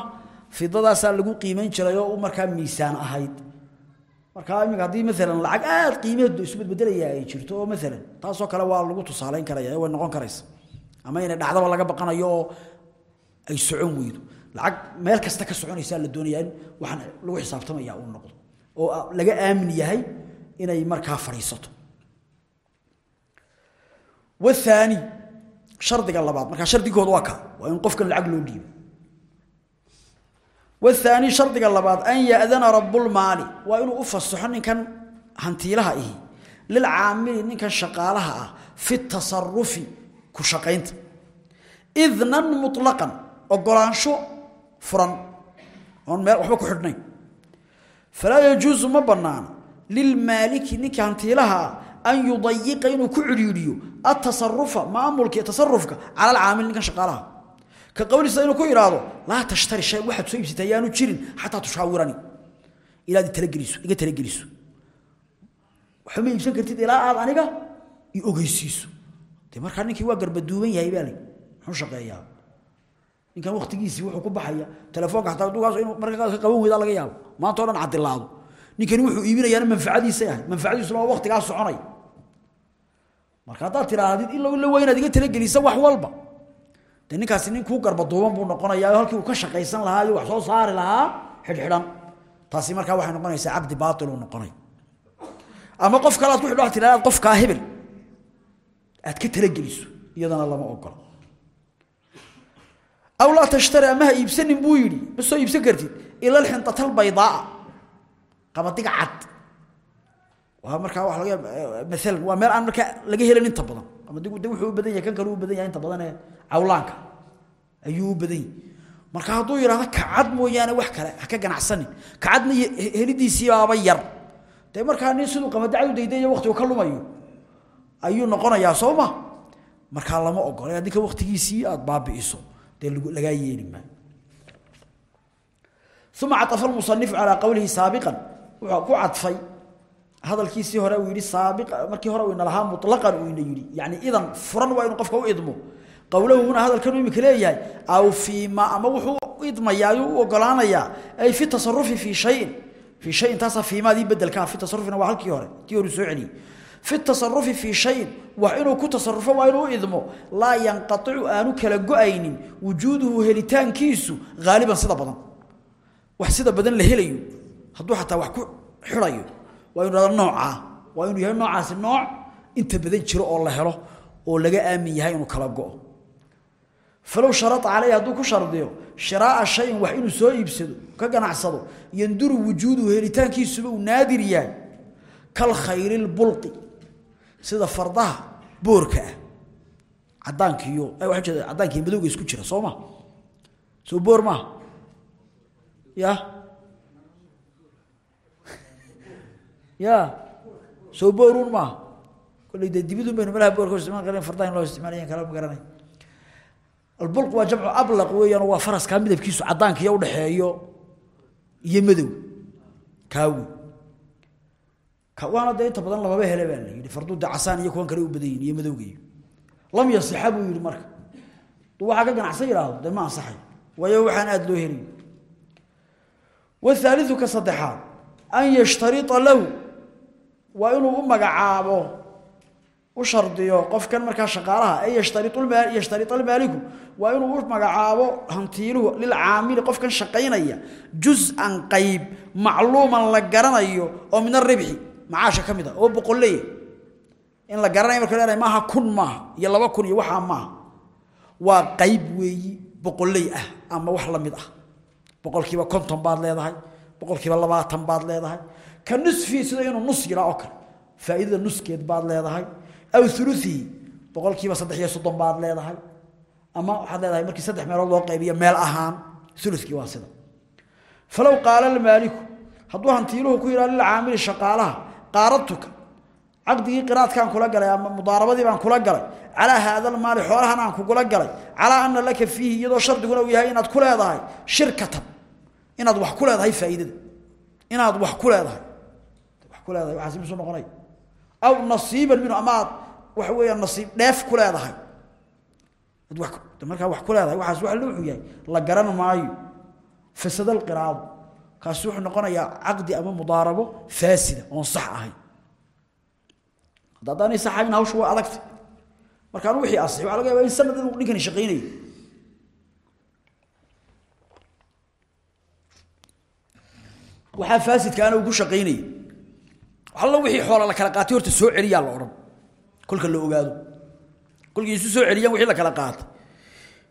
fidadaasaa lagu qiimayn jiray oo u markaa miisaan ahayd. Markaa iminka haddii maalan lacag aad qiimaheedu isu bedbedelaya ay jirto oo maalan taasoo kale waa lagu tusaalayn karaya way noqon karaysa lacag meel kasta ka soconaysaa la doonayaa in waxaan lagu xisaabtamaya uu noqdo oo laga aamin yahay inay markaa fadhiisato. Wathani shardiga labaad. Markaa shardigooda waa ka waa in qofkan lacag loo dhiibo. Wathani shardiga labaad an ya'dana rabbulmaali waa inuu u fasaxo ninkan hantiilaha ihi lilcaamili ninkan shaqaalaha ah fi tasarufi ku shaqaynta. Idnan muطlaqan ogolaansho furan oon meel waxba ku xidhnayn. Falaa yajuusu ma banaana lilmaaliki ninka hantiilaha ah an yudayiqa inuu ku cidhiidhiyo atasarufa maamulka tasarufka cala alcaamil ninkan shaqaalaha. Ka qowlisa inuu ku idhaahdo laa tashtari shay waxaad soo iibsatay ayaanu jirin xataa tushaawirani ilaad talageliso iga talageliso waxba ma iibsan kartid ilaa aad aniga i ogeysiiso. Dee markaa ninkan waktigiisii wuxuu ku baxaya telefoonka xataa dugaas inuu marka ka qaban weydaa laga yaabo. Maanta o dhan ninkani wuxuu iibinayaana manfacadiisay ahay manfacadiisuna waa waktigaa soconay. Marka haddaad tidhaahdid in la weynaad iga talagelisa wax walba. De ninkaasi nin kuu garbaduuban buu noqonayaa halkii uu ka shaqaysan lahaa iyo wax soo saari lahaa xidhxidhan. Taasi markaa waxay noqonaysaa cabdi baail uu noqonay. Ama qof kale aad ku qofkaa hebel. Aad ka talageliso iyadana lama ogola aw laa tashtari ama ha iibsanin buu yidhi. Ma iibsan kartid? Ila alxinطata albaydaaa qabadiga cad. Waa markaa waa laga maalan waa meel aan markaa laga helin inta badan. Ama de wuxuu badan yahay kan kale u badan yahay inta badan ee cawlaanka. Ayuu badan marka hadduu yidhahdo kacad mooyaane wax kale ha ka ganacsanin. Kacadna helidiisii baaba yar. Dee markaa nin siduu qamadacad u daydayo waktigu ka lumayo ayuu noqonayaa soo ma? Lama ogola haddii ka waktigiisii aada baabi'iso dee lagaa yeeli maayo uma caطafa almusanifu calaa qowlihi saabiqan. Wuxuu ku cadfay hadalkiisii hore uu yidhi saabiq markii hore uu ina lahaa mutlaqan uu ina yidhi. Yani idan furan waa inuu qofka u idmo. Qowlahuna hadalkan uu imika leeyahay aw fiima ama wuxuu u idmayaa ayuu u ay fi tasarufi fii shayin. Fii shayin taasaa fiimaadii bedelkaa fi tasarufina waa halkii hore tii hore soo celiyey fi tasarufi fii shayin wax inuu ku tasarufo waa inuu idmo. Laa yanqaicu aanu kala go'aynin wujuuduhu helitaankiisu haaliban sida badan. Wax sida badan la helayo. Hadduu xataa wax ku xirayo waa inu hahdo noocaa waa inuu yahay noocaasi nooc inta badan jiro oo la helo oo laga aamin yahay inuu kala go-o. Falow sharaa caleyh hadduu ku shardiyo naadir yahay kalkhayri lbulqi sida fardaha boorka ah. Cadaankiiyo waa jeeda caddaankiiyo madowga isku jira soo ma? Soo boor maaha ya? Ya? Soo boorun maaha kolley dee dibidun baynu malaha boorka isticmaal garan fardaha in loo isticmaalayan kala ma garanay albulq waa jamcu ablaq weeyaan waa faraskaa midabkiisu caddaanka iyo udhaxeeyo iyo madow. Kaawi waana dee inta badan lamaba hele baa la yihi farduda casaan iyo kuwan kale u badan yihiin iyo madowgaiyo lam yasixa buu marka. Waxaa ka ganacsan yidhaahdo dee ma ansaxay. Waxaan aada loo helay wthaaliu ka saddexaad an yashtaria lahu. Waa inuu u magacaabo u shardiyo qofkan markaa shaqaalaha ay yashtaria almaaliku waa inuu u magacaabo hantiiluhu lilcaamili qofkan shaqaynaya juz-an qayb macluuman la garanayo oo min aribxi macaasha ka mid a oo boqoleya in la garanayo marka leenahay maaha kun maaha iyo laba kun iyo waxaa maaha. Waa qayb weeyi boqoley ah ama wax la ah. Boqolkiiba konton baad leedahay boqolkiiba labaatan baad leedahay. Ka nusfii sida inuu nus yiraa oo kale. Faa'iidada nuskeed baad leedahay. Aw uluihi boqolkiiba saddex iyo soddon baad leedahay. Ama waxaad leedahay markii saddex meelood loo qaybiyo meel ahaan ulukii waa sida. Falow qaala almaaliku hadduu hantiiluhu ku yidhaha lilcaamili shaqaalaha qaaradtuka caqdigii qiraadkaan kula galay ama mudaarabadii baan kula galay. Calaa haada almaali xoolahan aan kugula galay. Calaa ana laka fiihi iyadoo shardiguna uu inaad ku leedahay shirkatan. Inaad wax ku leedahay faa'iidada. Inaad wax ku leedahay. Wax ku leedahay waxaasi musu noqonay. Aw nasiiban minhu ama aad weeyaan nasiib dheef ku leedahay. Markaa wax ku leedahay waxaas wax luuxu yahay la garan maayo. Fasada alqiraadu kaasi wuxuu noqonayaa caqdi ama mudaarabo faasida oon sax ahayn. Hadda haddaanay sax ahayn adagtay. Markaan wixii asix waxa laga yaaba in sanad inuu ninkani shaqaynayo waxaa faasidkaana uu ku shaqaynayay. Alla wixii xoola la kala qaatay horta soo celiyaa la odhan. Kolka la ogaado. Kolkii isu soo celiyaan wixii la kala qaatay.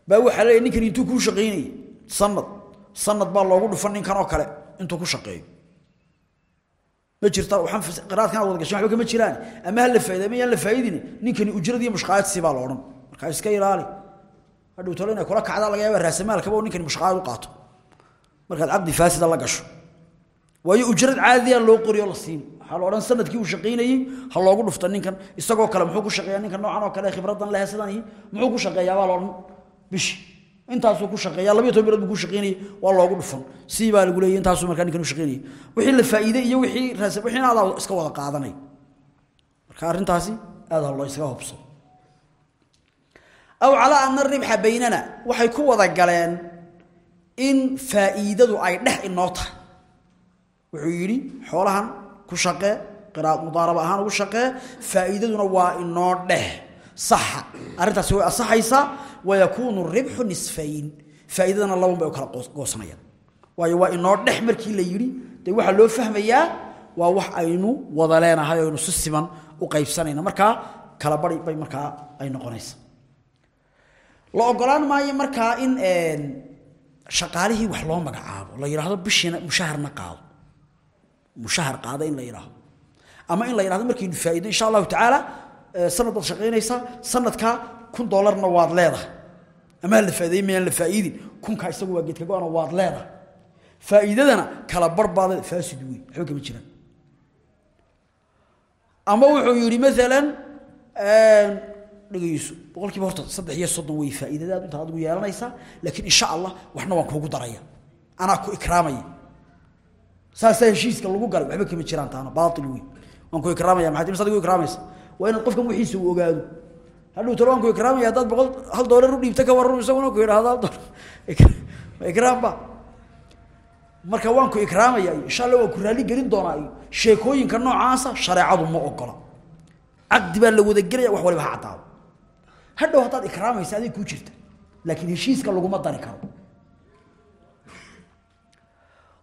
Baa waxaa leeyahay ninkan intuu kuu shaqaynayay sanad sanad baa loogu dhufan ninkan oo kale intuu ku shaqeeyo. Ma jirta waxaan qiraadkan wada gashay waxba kama jiraan. Ama hal la faa'iiday ama yaan la faa'iidin ninkani ujrad iyo mushqaadsi baa la odhan. Marka iska ilaali. Hadhow tolo kula kacdaa laga yaaba raasamaalkaba oo ninkani mushqaad u qaato. Markaad caqdi faasida la gasho. Waayo ujrad caadiya loo qoriyo la siin. Waxaa la odhan sannadkii uu shaqaynayey ha loogu dhufta ninkan. Isagoo kale muxuu ku shaqeeyaa ninkan noocan oo kale khibradan leh muxuu ku shaqeeyaa baa la odhan. Bishi intaasuu ku shaqeeyaa labiyo toban bilood buu ku shaqaynayey waa loogu dhufan. Sii baa lagu leeyay intaasuu markaa ninkan u shaqaynayay wixii la faa'iiday iyo wixii raasa wixii aad iska wada qaadanay. Marka arrintaasi aad loo isaga hubso. Aw calaa ana ribxa baynana waxay ku wada galeen in faa'iidadu ay dhex inoo tahay. Wuxuu yidhi xoolahan ku shaqee qiraad mudaaraba ahaan ugu shaqee faa'iidaduna waa inoo dheh saxa. Arrintaasi way asaxaysaa wayakuunu ribxu nisfayn faa'iidadana laban bay u kala goosanayaan waayo waa inoo dhex markii la yidhi dee waxaa loo fahmayaa waa wax aynu wada leenahay aynu si siman u qaybsanayna markaa kala bari bay markaa ay noqonaysa la ogolaan maayo markaa in shaqaalihii wax loo magacaabo la yidhaahdo bishiina mushaharna qaado mushahar qaada in la yidhaahdo ama in la yidhahdo markaynu faa'iido insha allahu tacaala sanad baad shaqaynaysaa sanadkaa kun doolarna waad leedahay. Ama la faa'iiday mayaan la faa'iidin kunkaa isagu waa geedka go-ana waad leedahay. Faa'iidadana kala barbaada faasid wey waxba kama jiraan ama wuxuu yidhi maalan dhegeyso boqolkiiba horta saddex iyo soddon way faa'iidadaad intaad adigu yeelanaysaa laakiin insha allah waxna waan kuugu daraya. Anaa ku ikraamaya saasa heshiiska lagu galay waxba kama jiraan taana baatil weyn. Waan ku ikraamaya maxaad imsad igu ikraamaysa waa inaad qofkan wixiisa uu ogaado hadhuu taloanku ikraamaya haddaad boqol hal doolar u dhiibta ka warran isaguna ku yidhaahdo hal doolar marka waan ku ikraamaya insha allah waan ku raali gelin doonaa iyo sheekooyinka noocaasa shareecadu ma ogola. Caqdi la wada gelaya wax waliba ha hadhow haddaad ikraamaysa aday kuu jirta. Laakiin heshiiska laguma dari karo.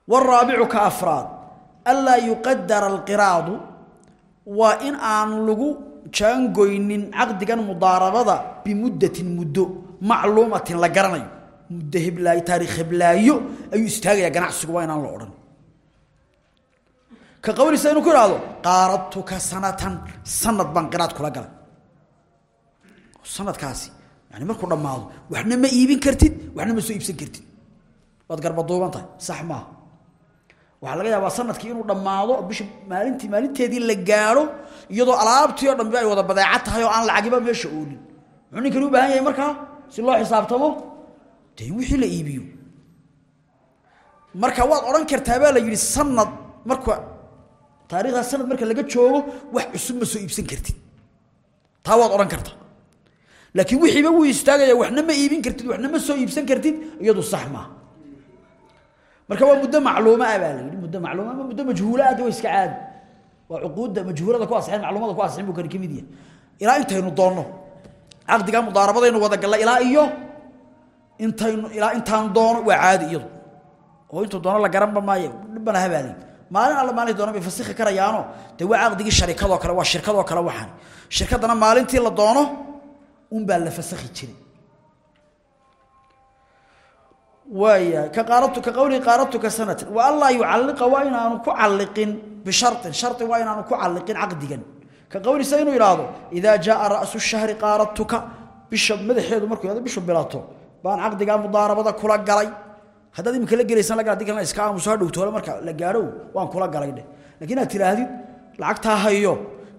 Waraabicu ka afraad. Anlaa yuqadara alqiraadu waa in jaangoynin caqdigan mudaarabada bimuddatin muddo macluumatin la garanayo. Muddo heblaayo taariikh heblaayo ayuu istaagayaa ganacsigu waa inaan la odhan. Ka qawlisa inuu ku ihahdo qaaradtuka sanatan sanad baan qiraad kula galay. Sanadkaasi yani markuu dhammaado waxna ma iibin kartid waxna ma soo iibsan kartid. Waad garbaduuban tahay sax maaha. Waxaa laga yaabaa sanadkii inuu dhammaado bisha maalintii maalinteedii la gaaro iyadoo alaabtii oo dhanbe ay wada badeecad tahay oo aan lacagiba meesha oolin muxuu ninkani u baahan yahay markaa si loo xisaabtamo dee wixii la iibiyo marka waad odhan kartaa baa la yidhi sanad marka taariikhdaa sanad marka laga joogo wax cusub ma soo iibsan kartid taa waad odhan kartaa laakiin wixiiba wuu istaagaya waxna ma iibin kartid waxna ma soo iibsan kartid iyadu sax maaha marka waa muddo macluuma ah baa la yidhi muddo macluuma ama muddo majhuula ah waa iska caadi. Waa cuquudda majhuulada ku asixin macluumada ku asixin buu kani ka mid yahay. Ilaa intaynu doonno caqdiga mudaarabadaynu wada galla ilaa iyo intaynu ilaa intaan doono waa caadi iyadu. Oo intuu doono la garanba maayo dhibana habaali maalin alla maalin doono bay fasikhi karayaano dee waa caqdigii sharikadoo kale waa shirkadoo kale waxaan. Shirkadana maalintii la doono un baa la fasakhi jiray waayahay ka qaaratu ka qawlihi qaaratuka sanatan wa allaa yucalliqa waa inaanu ku calliqin bisharin shari waa inaanu ku calliqin caqdigan. Ka qawlisa inuu idhaahdo idaa jaaa ra'su shahri qaaratuka bisha madaxeedu markuu yado bishu bilato baan caqdigaa mudaarabada kula galay. Haddaad iminka gelaysan lagal adii iska aamuso ha dhowtoole marka la gaadho waan kula galay dheh laakiin aad tidhaahdid lacagtaa hayo.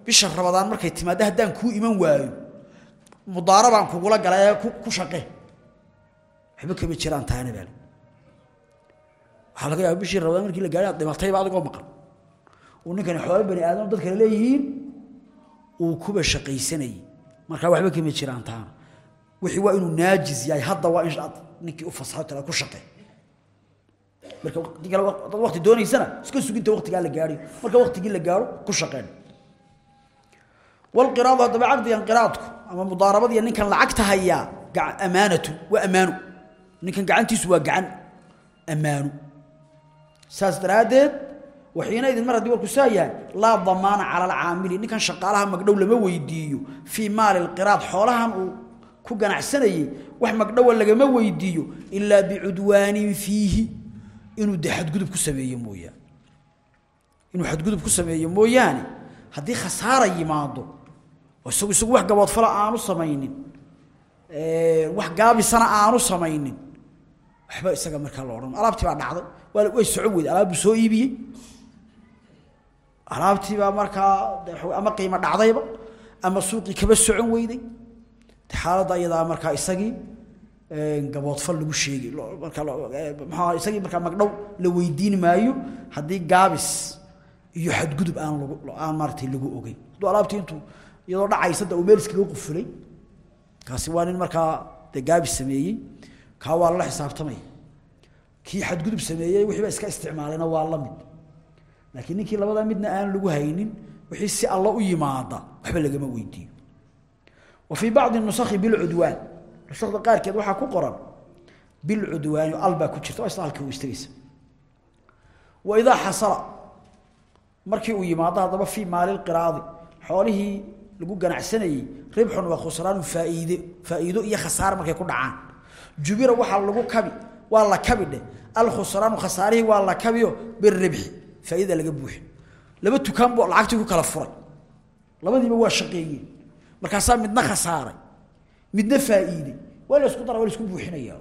Bisha rabadaan markay timaadda haddaan kuu iman waayo mudaarabaan kugula galay ku shaqe waba kama jiraan taana baa waaa laga yaaba bishii rabaa markii la gaari aad dhimatayba adigoo maqan. Uu ninkani xoola bani aadam dad kale leeyihiin uu kuba shaqaysanayay markaa waxba kama jiraan taana wixii waa inuu naajiz yahay hadda waa in aad ninkii u fasahotaa ku shaqe marka dii kale dad wakti doonaysana iska suginta waktigaa la gaariyo marka waktigii la gaaro ku shaqeen. Walqiraadu haddaba caqdigan qiraadku ama mudaarabadiiyo ninkan lacagta hayaa amaanatu waa ammaano ninkan gacantiisu waa gacan ammaano saas daraaddeed idin mar haddii warku saa yahay laa damaana cala ninkan shaqaalaha magdhow lama weydiiyo. Fii maali lqiraad xoolahan uu ku ganacsanayey wax magdhowa lagama weydiiyo ilaa bicudwaanin fiihi. Inuu de xadgudub ku sameeye mooyaane. Inuu xadgudub ku sameeyo mooyaane haddii khasaara yimaado oo isagu isagu wax aanu samaynin wax gaabisana aanu samaynin waxba isaga markaa la odhan. Alaabtii baa dhacday. Way socon weyday alaab soo iibiyey. Alaabtii baa markaa ama qiimo dhacdayba ama suuqii kaba socon weyday xaaladda iyadaa markaa isagii gaboodfal lagu sheegay. Markaa isagii markaa magdhow la weydiin maayo haddii gaabis iyo xadgudub aan lagu aan maaragtay lagu ogey hadduu alaabtii intuu iyadoo dhacaysa da uu meel iskaga qufulay. Kaasi waa nin markaa dee gaabis sameeyey kaa waa lala xisaabtamaya kii xadgudub sameeyey wixii ba iska isticmaalayna waa la mid. Laakiin ninkii labadaa midna aan lagu haynin wixii si alla u yimaada waxba lagama weydiiyo wa fii bacdi nusakhi bilcudwaan nusakda qaarkeed waxaa ku qoran bilcudwaani al baa ku jirta waa isla u istagaysa wa idaa xasala markii uu yimaado haddaba fii maali lqiraadi xoolihii lagu ganacsanayey ribxun waa khusraanu faa'iide faa'iido iyo khasaar markay ku dhacaan jubira waxaa lagu kabi waa la kabi dheh alkhusraanu khasaarihii waa la kabiyo biribxi faaidada laga buuxi. Laba dukaanbu lacagtii ku kala furay. Labadiiba waa shaqeeyeen. Markaasaa midna khasaaray midna faa'iiday. Waa laysku dara waa la isku buuxinaya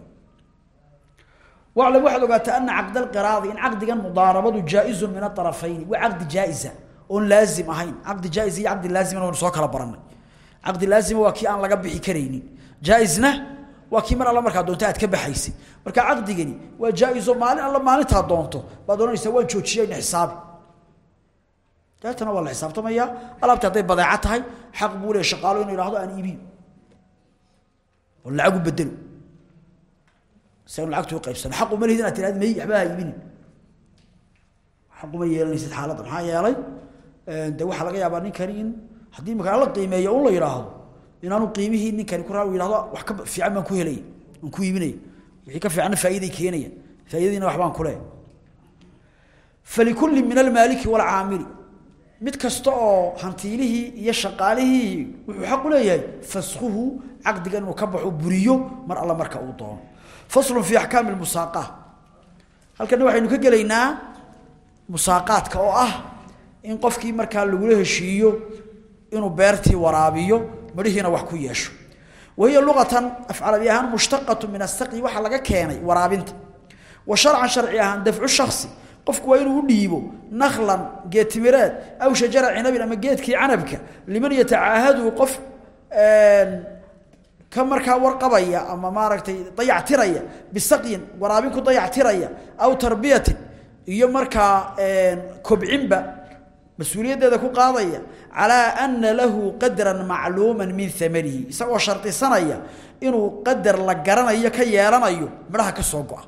waclam waxaad ogaataa ana caqd alqiraadi in caqdigan mudaarabadu jaa-izun min aarafayni waa caqdi jaa-iza oon laazim ahayn. Caqdi jaa-iz iyo caqdi laazimna waynu soo kala barannay. Caqdi laazima waa mar alla markaa doonto aad ka baxaysay marka caqdigani waa jaa-iso maalin alla maalintaa doonto. Baad odhanaysaa waan joojiyayna xisaabi. Deetana waa la xisaabtamayaa alaabti hadday badeeco tahay xaq buu shaqaalo inuu yihahdo aan iibiyo. Oo lacag u bedelo si anu lacagtu qaybsano xaq uma lihid inaad tirahd may waxba ha iibinin. Xaq uma yeelanaysid xaaladda maxaa yeelay de waxaa laga yaabaa ninkani in haddii markaa la qiimeeyo un la yidhaahdo inaanu qiimihii ninkani ku raa yihahdo wax ka fiican baan ku helaya aan ku iibinaya wixii ka fiicanna faa'iday keenayaan faa'iidadiina waxbaan ku leeyahay falikulli min almaaliki walcaamili mid kasta oo hantiilihii iyo shaqaalihii wuxuu xaq u leeyahay faskhuhu caqdigan inuu ka baxo buriyo mar alla marka uu doono. Faslun fii axkaami lmusaaqa halkana waxaynu ka gelaynaa musaaqaadka oo ah in qofkii markaa lagula heshiiyo inuu beertii waraabiyo midhihiina wax ku yeesho. Wahiya luqatan afcalabi ahaan mushtaqatu min asaqyi waxaa laga keenay waraabinta. Wa sharcan sharci ahaan dafcu shaksi qofku waa inuu u dhiibo naklan geed aw shajara cinabin ama geedkii canabka liman yatacaahadu qof ka markaa warqabaya ama maaragtay dayactiraya bisaqyin waraabin ku dayactiraya aw tarbiyatin iyo markaa kobcinba mas'uuliyaddeeda ku qaadaya calaa ana lahu qadran macluuman min amanihi isagoo shardisanaya inuu qadar la garanayo ka yeelanayo midhaha ka soo go-a.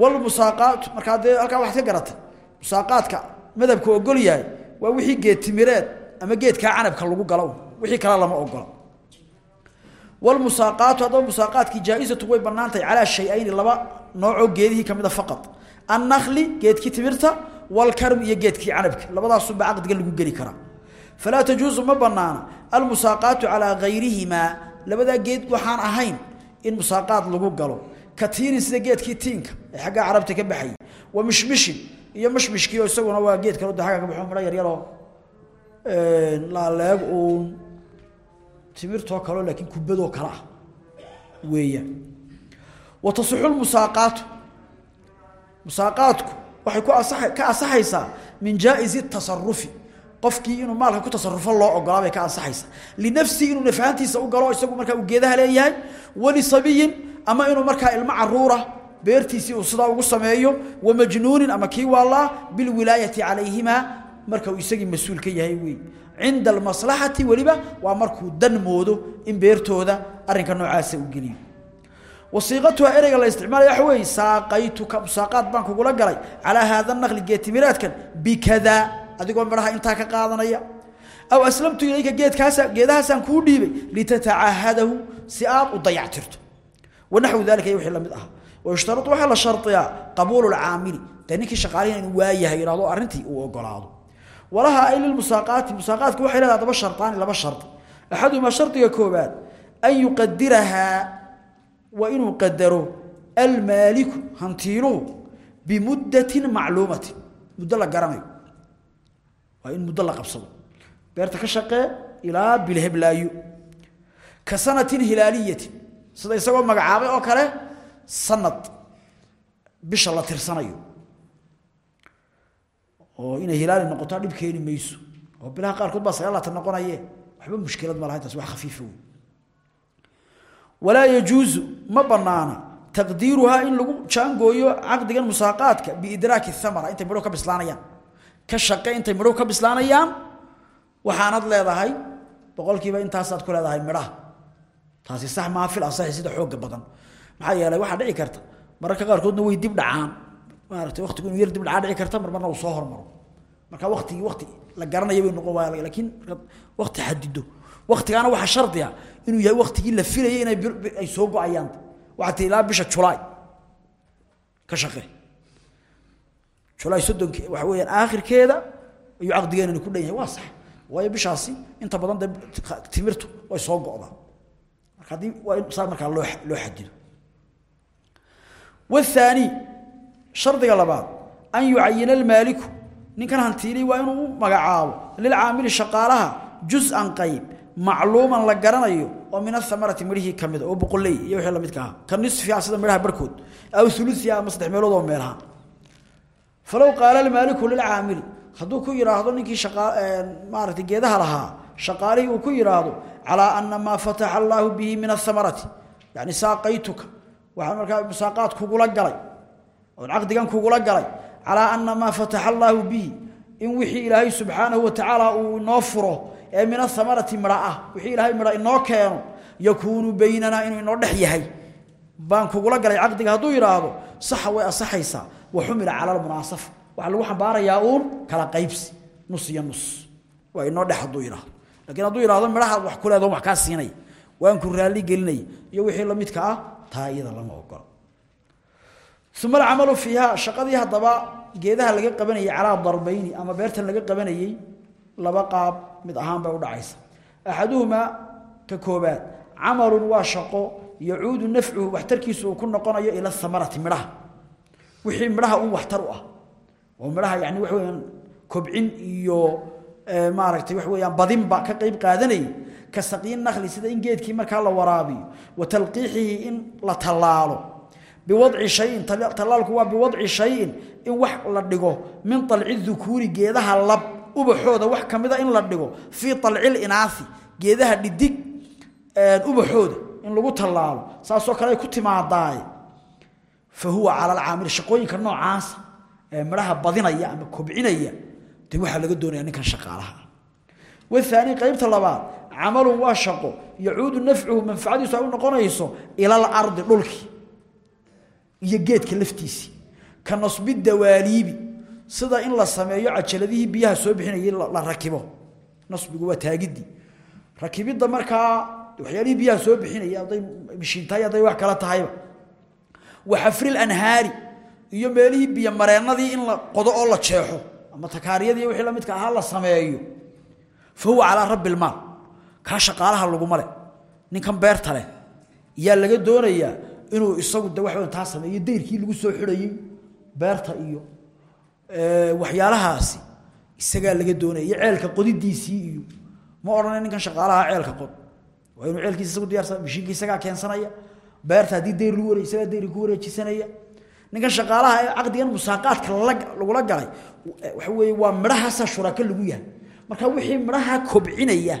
Walmusaaqaatu markaa dee halkaa waxaad ka garatay musaaqaadka madhabka ogol yahay waa wixii geed timireed ama geedkaa canabka lagu galo wixii kale lama ogola walmusaaqaatu haddaba musaaqaadkii jaa-isatu way bannaan tahay calaa shay-ayni laba noocoo geedihii ka mida faqad annakli geedkii timirta walkarm iyo geedkii canabka. Labadaasuba caqdiga lagu geli karaa. Falaa tajuusu ma banaana almusaaqaatu calaa gayrihimaa. Labadaa geed waxaan ahayn in musaaqaad lagu galo. Ka tiinin sida geedkii tiinka ee xaggaa carabta ka baxayay wa mishmishin iyo mishmishkii oo isaguna waa geed kale de agga ka baxo midho yaryaroo laaleeg uun. Timirtoo kaleo laakiin kubadoo kale ah weeyaan wa tasixu lmusaaqaatu musaaqaadku waxay ka ansaxaysaa min jaa-isi tasarufi qofkii inuu maalka ku tasarufo loo ogolaa bay ka ansaxaysaa linafsihi inuu nafhaantiisa u galo isagu markaa uu geedaha leeyahay walisabiyin ama inuu markaa ilmo caruura beertiisii uu sidaa ugu sameeyo wamajnuunin ama kii waalaa bilwilaayati calayhimaa marka uu isagii mas'uul ka yahay wey cinda almaslaxati weliba waa markuu dan moodo in beertooda arrinka noocaasa u geliyo wasiiqatuha ereyga la isticmaalaya waxa weeye saaqaytuka musaaqaad baan kugula galay calaa haada naqli geetimireedkan bikadaa adigoo midhaha intaa ka qaadanaya. Aw aslamtu ilayka geedkaasa geedahaasaan kuu dhiibay litatacahadahu si aad u dayactirto. Wanaxwu dalika iyo wixii la mid aha wayushtaradu waxaa la shardiyaa qabuulu lcaamili dee ninkii shaqaalihiin inuu waayahay idhahdo arrintii uu ogolaado. Walaha ay lilmusaaqaati musaaqaadku waxay leedahay daba shartaani laba shardi axaduhumaa shardiga koobaad an yuqadirahaa waa inuu qadaro almaaliku hantiiluhu bimuddatin macluumatin muddo la garanayo. Waa in muddo la qabsado. Beerta ka shaqee ilaa bilheblaayo ka sanatin hilaaliyatin sida isagoo magacaabay oo kale sanad bisha la tirsanayo. Oo inay hilaali noqotaa dhib keeni mayso. Oo bilaha qaarkood baa sagaal laatan noqonaye waxba mushkilad ma laha intaas wax khafiifa wey walaa yajuusu ma banaana taqdiiruhaa in lagu jaangooyo caqdigan musaaqaadka biidraaki thamara intay midho ka bislaanayaan. Ka shaqe intay midho ka bislaanayaan waxaanad leedahay boqolkiiba intaasaad ku leedahay midhaha. Taasi sax maa fil asaxi sida xooga badan. Maxaa yeelay waxaa dhici karta mararka qaarkoodna way dib dhacaan. Maaragtay waqtigu inuu yar dib dhacaa dhici karta mar marna uu soo hormaro. Marka waqtigii waqti la garanayo bay noqon waaya laakiin waqti xadido waqtigaana waxaa shardi ah inuu yahay waktigii la filayay inay soo go'ayaan. Waxaa bisha julaay. Ka shaqee julaay soddonki waxa weyaan aakhirkeeda ayuu caqdigeenani ku dhan waa sax. Waayo bishaasi inta badan timirtu way soo go'daa marka haddii waa in saa markaa loo loo xadido wathaani shardiga labaad an yucayina almaaliku. Ninkan hantiiliy waa inuu magacaabo. Lilcaamili shaqaalaha juz-an qayb macluuman la garanayo oo min ahamarati midhihii kamida ah, oo boqoley iyo wii lamidka aha ka ah, nisfiha ah sida midhaha barkood aw uluiha ama saddex meelood oo meelaha falow qaala maaliku lilcaamili hadduu ku yidhaahdo ninkii maarata geedaha lahaa shaqaalihii uu ku yidhaahdo calaa ana maa fataxa allaahu bihi min ahamarati yani saaqaytuka waxaan markaa musaaqaad kugula galay oon caqdigan kugula galay calaa ana maa fataxa allaahu bihi in wixii ilaahay subxaanahu watacaala uu inoo furo ee min ahamarati midha ah wixii ilaahay midha inoo keeno yakuunu baynanaa inuu inoo dhex yahay. Baan kugula galay caqdiga hadduu yidhaahdo saxa way asaxaysaa wa xumila cala almunaasafa waxaa lagu xambaarayaa uun kala qaybsi nus iyo nus. Waa inoo dhex hadduu yidhaahdo. Lakiin hadduu yidhahdo wax ku leedaho wax kaa siinaya waan ku raalli gelinaya iyo wixii la midka ah taa lama ogola. Uma alcamalu fiiha shaqadii haddaba geedaha laga qabanayay calaa darbayni ama beertan laga qabanayey laba qaab mid ahaan bay udhacaysa axaduhumaa ka koobaad camalun waa shaqo yacuudu nafcuhu waxtarkiisu uu ku noqonayo ila amarati midhaha. Wixii midhaha un waxtar u ah. Oo midhaha yani waxa weyaan kobcin iyo maaragtay waxa weyaan badinba ka qayb qaadanayay ka saqiin nakli sida in geedkii markaa la waraabiyo wa talqiixihi in la tallaalo. Biwadci shayin tallaalku waa biwadci shayin in wax la dhigo min alci dukuuri geedaha lab ubaxooda wax kamida in la dhigo fii alci linaasi geedaha dhidig ubaxooda in lagu tallaalo saasoo kale ay ku timaadaaye fa huwa cala alcaamili shaqooyinka noocaasa ee midhaha badinaya ama kobcinaya de waxaa laga doonaya ninkan shaqaalaha. Wahaani qaybta labaad camalun waa shaqo yacuudu nafcuhu manfacadiisu ay u noqonayso ila alardi dhulkii iyo geedka laftiisii ka nasbi sida in la sameeyo cajaladihii biyaha soo bixinayay la rakibo. Nasbigu waa taagidii rakibidda markaa waxyaalihii biyaha soo bixinaya hadday mishiintahay hadday wax kala tahayba. Wa xafri lanhaari iyo meelihii biyo mareennadii in la qodo oo la jeexo ama takaariyadii wixii la midka ahaa la sameeyo. Fa huwa calaa rabbi lmaal kaa shaqaalaha laguma leh ninkan beerta leh. Yaa laga doonayaa inuu isagu de waxweyn taa sameeyo dayrkii lagu soo xidhayey beerta iyo waxyaalahaasi isagaa laga doonaya iyo ceelka qodidiisii iyo ma odhanay ninkan shaqaalaha ceelka qod. Waa inuu ceelkiisa isagu diyaarsan mishiinka isagaa keensanaya beerta haddii dayr lagu wareey isagaa dayri ku wareejisanaya. Ninkan shaqaalaha ee caqdigan musaaqaadka lagula galay waxa weeye waa midhahaasa shurako lagu yahay. Marka wixii midhaha kobcinaya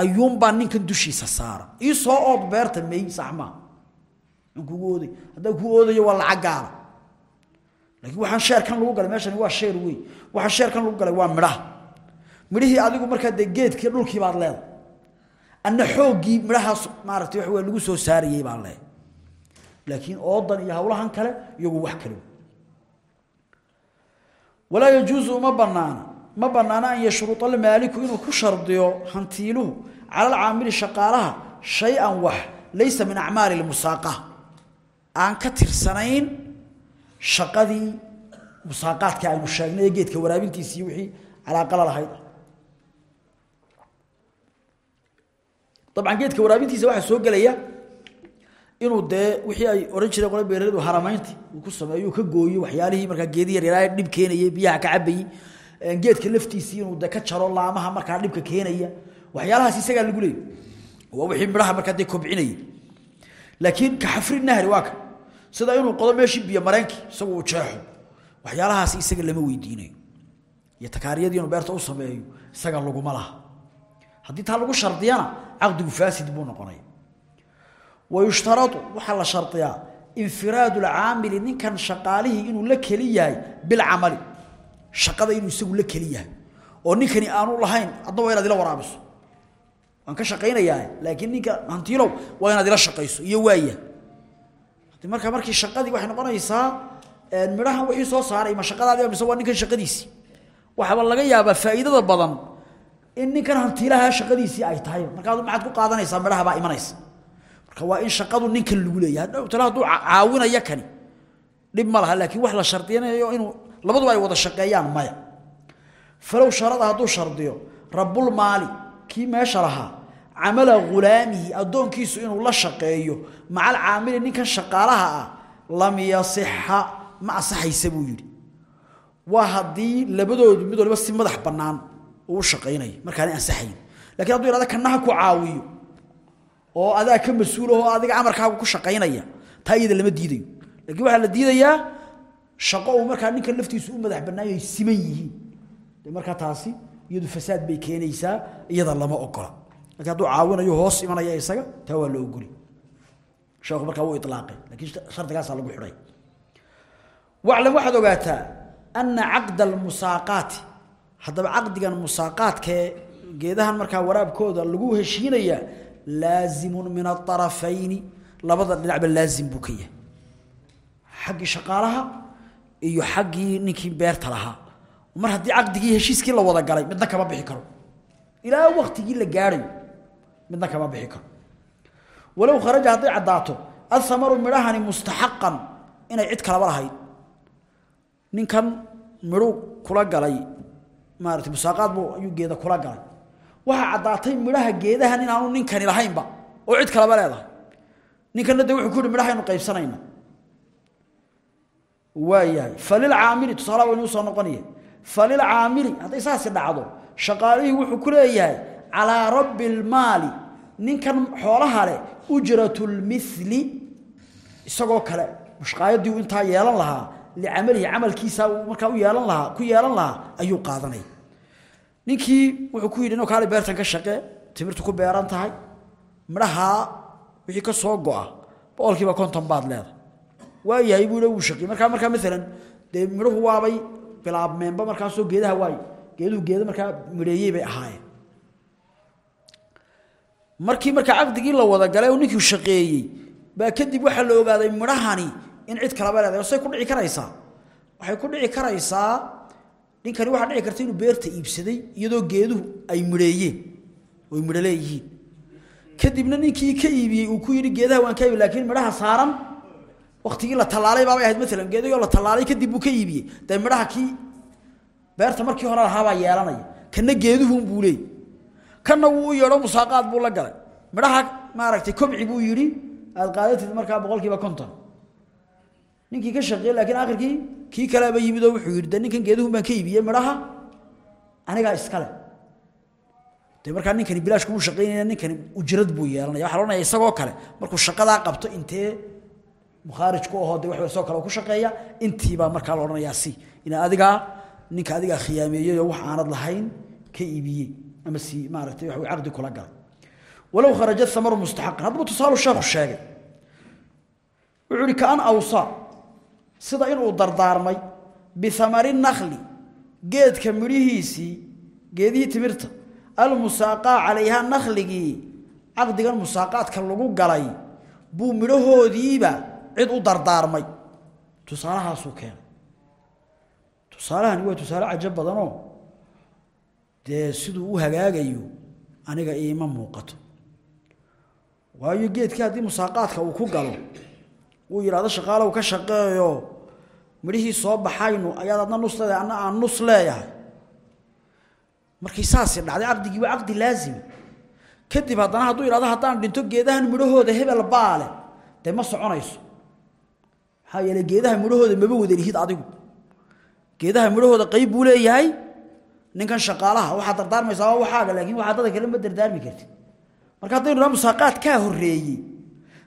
ayuunbaa ninkan dushiisa saara. Ii soo ood beerta may saxmaa kugu ooday. Haddaa kuu oodayo waa lacag gaala laakiin waxaan sheerkan lagu galay meeshani waa sheer wey waxaa sheerkan lagu galay waa midhaha. Midhihii adigu markaa dee geedkii dhulkii baad leedahay anna xooggii midhahaas maaragtay waxa wey lagu soo saarayey baan leehay laakiin oodan iyo hawlahan kale iyagu wax kale. Walaa yajuusu uma banaana ma banaana an yashruuda almaaliku inuu ku shardiyo hantiiluhu cala alcaamili shaqaalaha shay-an wax laysa min acmaali lmusaaqa aan ka tirsanayn shaqadii musaaqaadka aynu sheegnay ee geedka waraabintiisii wixii calaaqala lahayd dabcan geedka waraabintiisa waxaa soo gelaya inuu dee wixii ay ohan jireen qole beeraladu haramaynti uu ku sameeyo ka gooyo waxyaalihii markaa geedi yaryaraay dhib keenayay biyaha ka cabayey geedka laftiisii inuu de ka jaro laamaha markaa dhibka keenaya waxyaalahaas isagaa lagu leeyay waa wixii midhaha markaa dee kobcinayay. Laakiin ka xafri nahri waa sida inuu qodo meeshii biyo mareenkii isagu uu jeexo. Waxyaalahaasi isaga lama weydiinayo iyo takaariyadii inuu beerta u sameeyo isaga laguma laha. Haddii taa lagu shardiyana caqdigu faasid buu noqonaya wayushtaradu waxaa la shardiyaa infiraadu lcaamili ninkan shaqaalihii inuu la keli yahay bilcamali. Shaqada inuu isagu la keli yahay. Oo ninkani aanu lahayn adna inaad ila waraabiso. Waan ka shaqaynayaa laakiin ninka hantiilow waa inaad ila shaqayso iyo waaya marka markii shaqadii waxay noqonaysaa midhahan wixii soo saaray ma shaqadaadi mise waa ninkan shaqadiisii waxaaba laga yaabaa faa'iidada badan in ninkan hantiilaha shaqadiisii ay tahay. Markaad maxaad ku qaadanaysaa midhaha baa imanaysa. Marka waa in shaqadu ninkan lagu leeyahay. Tale hadduu caawinaya kani dhib ma laha laakiin wax la shardiyanayo inuu labaduba ay wada shaqeeyaan maya. Falow sharada hadduu shardiyo rabulmaali kii meesha lahaa camala ghulaamihi addoonkiisu inuu la shaqeeyo maca alcaamili ninkan shaqaalaha ah lam yasixa ma asaxaysa buu yidhi. Waa haddii labadoodu mid waliba si madax bannaan uu shaqaynayo markaanay ansaxayn laakiin hadduu yhahda kanaha ku caawiyo oo adaa ka mas'uulahoo adiga amarkaagu ku shaqaynaya taa iyada lama diidayo. Lakiin waxaa la diidayaa shaqo uu markaa ninkan laftiisu u madax bannaanyo siman yihiin. Markaa taasi iyadu fasaad bay keenaysaa iyada lama ogola laakiin hadduu caawinayo hoos imanaya isaga taa waa la ogoli sheekhu markaa wuu ilaaqay laakiin shardigaasaa lagu xidhay. Waclam waxaad ogaataa ana caqda almusaaqaati haddaba caqdigan musaaqaadkee geedahan markaa waraabkooda lagu heshiinaya laazimun min aarafayni labada dhinacba laazim buu ka yahay. Xaggii shaqaalaha iyo xaggii ninkii beerta lahaa. Mar haddii caqdigii heshiiskii la wada galay midna kama bixi karo. Ilaa waktigii la gaadhayo midna kama bixi karo. Walow kharaja hadday caddaato athamaru midhahani mustaxaqan inay cid kalaba lahayd ninkan midhuu kula galay maarata musaaqaad buu ayuu geeda kula galay. Waxaa caddaatay midhaha geedahan inaanu ninkani lahaynba oo cid kalaba leedahay ninkanna wuxuu ku yihi midhahaynu qaybsanayna waayahay falilcaamili tusaala waynu u soo noqonaya falilcaamili hadday saasi dhacdo shaqaalihii wuxuu ku leeyahay calaa rabbi lmaali ninkan xoolaha leh ujratulmili isagoo kale mushqaayadii uu intaa yeelan lahaa licamalihi camalkiisa uu markaa u yeelan lahaa ku yeelan lahaa ayuu qaadanaya ninkii wuxuu ku yidhi inuu kaale beertan ka shaqee timirtu ku beeran tahay midhahaa wixii ka soo go'a boqolkiiba konton baad leedahay waa buu wuu shaqiyey markaa markaa maalan dee midhuhu waabay bilaabmeenba markaasoo geedaha waay geeduhu geeda markaa midheeyey bay ahaayeen markii markaa caqdigii la wada galay oo ninkii shaqeeyey baa kadib waxaa la ogaaday midhahani in cid kalaba leedahay ku dhici karaysaa. Waxay ku dhici karaysaa ninkani waxaa dhici karta inuu beerta iibsaday iyadoo geeduhu ay midheeyeen oy midho kadibna ninkii ka iibiyey uu ku yidhi geedaha waan ka iibi laakiin midhaha saaran. Waktigii la tallaalay baabay ahayd maalan geedayoo la tallaalay kadib buu ka iibiyey. Dee midhaha kii beerta markii hore lahaabaa yeelanaya. Kana geeduhun buu kana wuu u yeedho musaaqaad buu la galay. Midhaha maaragtay kobci buu yidhi aad qaadatid markaa boqolkiiba konton. Ninkii ka shaqeeyey laakiin akhirkii kii kaleba yimid oo wuxuu yidhi ninkan geeduhun baan ka iibiyey midhaha? Anigaa iskale de markaa ninkani bilaash kumuu shaqeynaya ninkani ujrad buu yeelanaya. Waxa loodhanaya isagoo kale markuu shaqadaa qabto intee mukhaarij ku ahoo wax isagoo kale ku shaqeeya intiibaa markaa la si ina adigaa ninka adigaa khiyaameeyeyoo wax aanad lahayn ka iibiyey ama si maaragtay wax caqdi kula galay walow kharaja thamaru mustaxaqan haddaba tusaalu sheekhu sheegay. Wuxuu ihi kaan awsaa sida inuu dardaarmay bihamari nakli geedka midhihiisii geedihii timirta almusaaqaa calayhaa nakhligii caqdigan musaaqaadka lagu galay buu midhahoodiiba cid u dardaarmay. Tusaalahaasuu keenay. Tusaalahani waa tusaale cajo badanoo dee siduu u hagaagayo aniga iima muuqato. Waayo geedkii haddii musaaqaadka uu ku galo uu yidhahdo shaqaalow ka shaqeeyo midhihii soo baxaynu ayaad adna nus leedahay anna aan nus leeyahay. Markii saasi dhacday caqdigii waa caqdi laazimi kadib haddana hadduu yidhahdo haddaan dhinto geedahan midhahooda hebel baale dee ma soconayso. Maxaa yeele geedaha midhahooda maba wada lihid adigu. Geedaha midhahooda qayb buu leeyahay ninkan shaqaalaha waxaad dardaarmaysaa waxaaga laakiin waxaa dada kale ma dardaarmi kartid. Marka haddaynu dhaha musaaqaad kaa horreeyey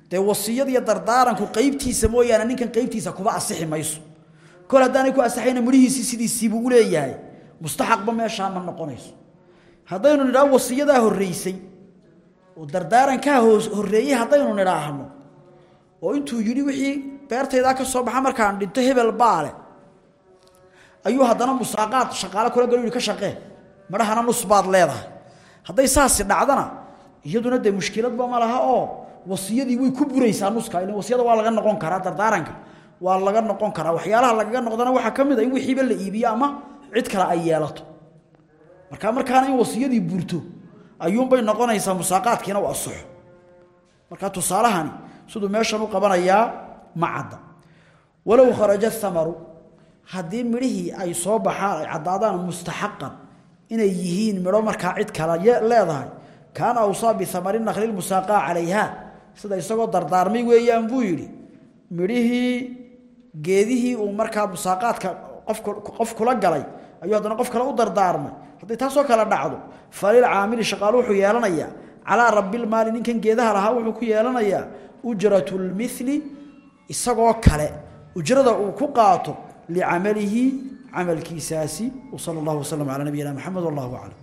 dee wasiyad iyo dardaaranku qaybtiisa mooyaane ninkan qaybtiisa kuba asixi mayso. Kol ku asaxayna midhihiisii sidiisiibuu u leeyahay mustaxaqba meeshaa ma noqonayso. Haddaynu nidhaho wasiyadaa horreysay oo dardaarankaa horreeyey haddaynu nidhaahno oo intuu yidhi wixii beertaydaa ka soo baxa markaan dhinto hebel baale ayuu haddana musaaqaad shaqaale kula galo ka shaqee. Madhahana nus baad leedahay. Hadday saasi dhacdana iyaduna dee mushkiladba ma laha oo wasiyadii way ku buraysaa nuska. Ila wasiyada waa laga noqon karaa dardaaranka. Waa laga noqon karaa waxyaalaha lagaga noqdana waxaa ka mid a in wixiiba la iibiyo ama cid kale ay yeelato. Marka markaana in wasiyadii burto ayuunbay noqonaysaa musaaqaadkiina u asaxo marka tusaalahani siduu meeshan u qabanayaa ma cadda walow kharaja thamaru haddii midhihii ay soo baxaan ay caddaadaan mustaxaqan inay yihiin midho markaa cid kale leedahay kaana awsaa bihamari nakli lmusaaqaa calayha sida isagoo dardaarmay weeyaan buu yidhi midhihii geedihii uu markaa musaaqaadka qof kula galay ayuu haddana qof kale u dardaarmay. Hadday taasoo kale dhacdo falilcaamili shaqaalu wuxuu yeelanayaa calaa rabilmaali ninkan geedaha lahaa wuxuu ku yeelanayaa ujratulmili isagoo kale ujrada uu ku qaato licamalihi camalkiisaasi wsala allahu waslm calaa nabiyina maxamed wallahu aclam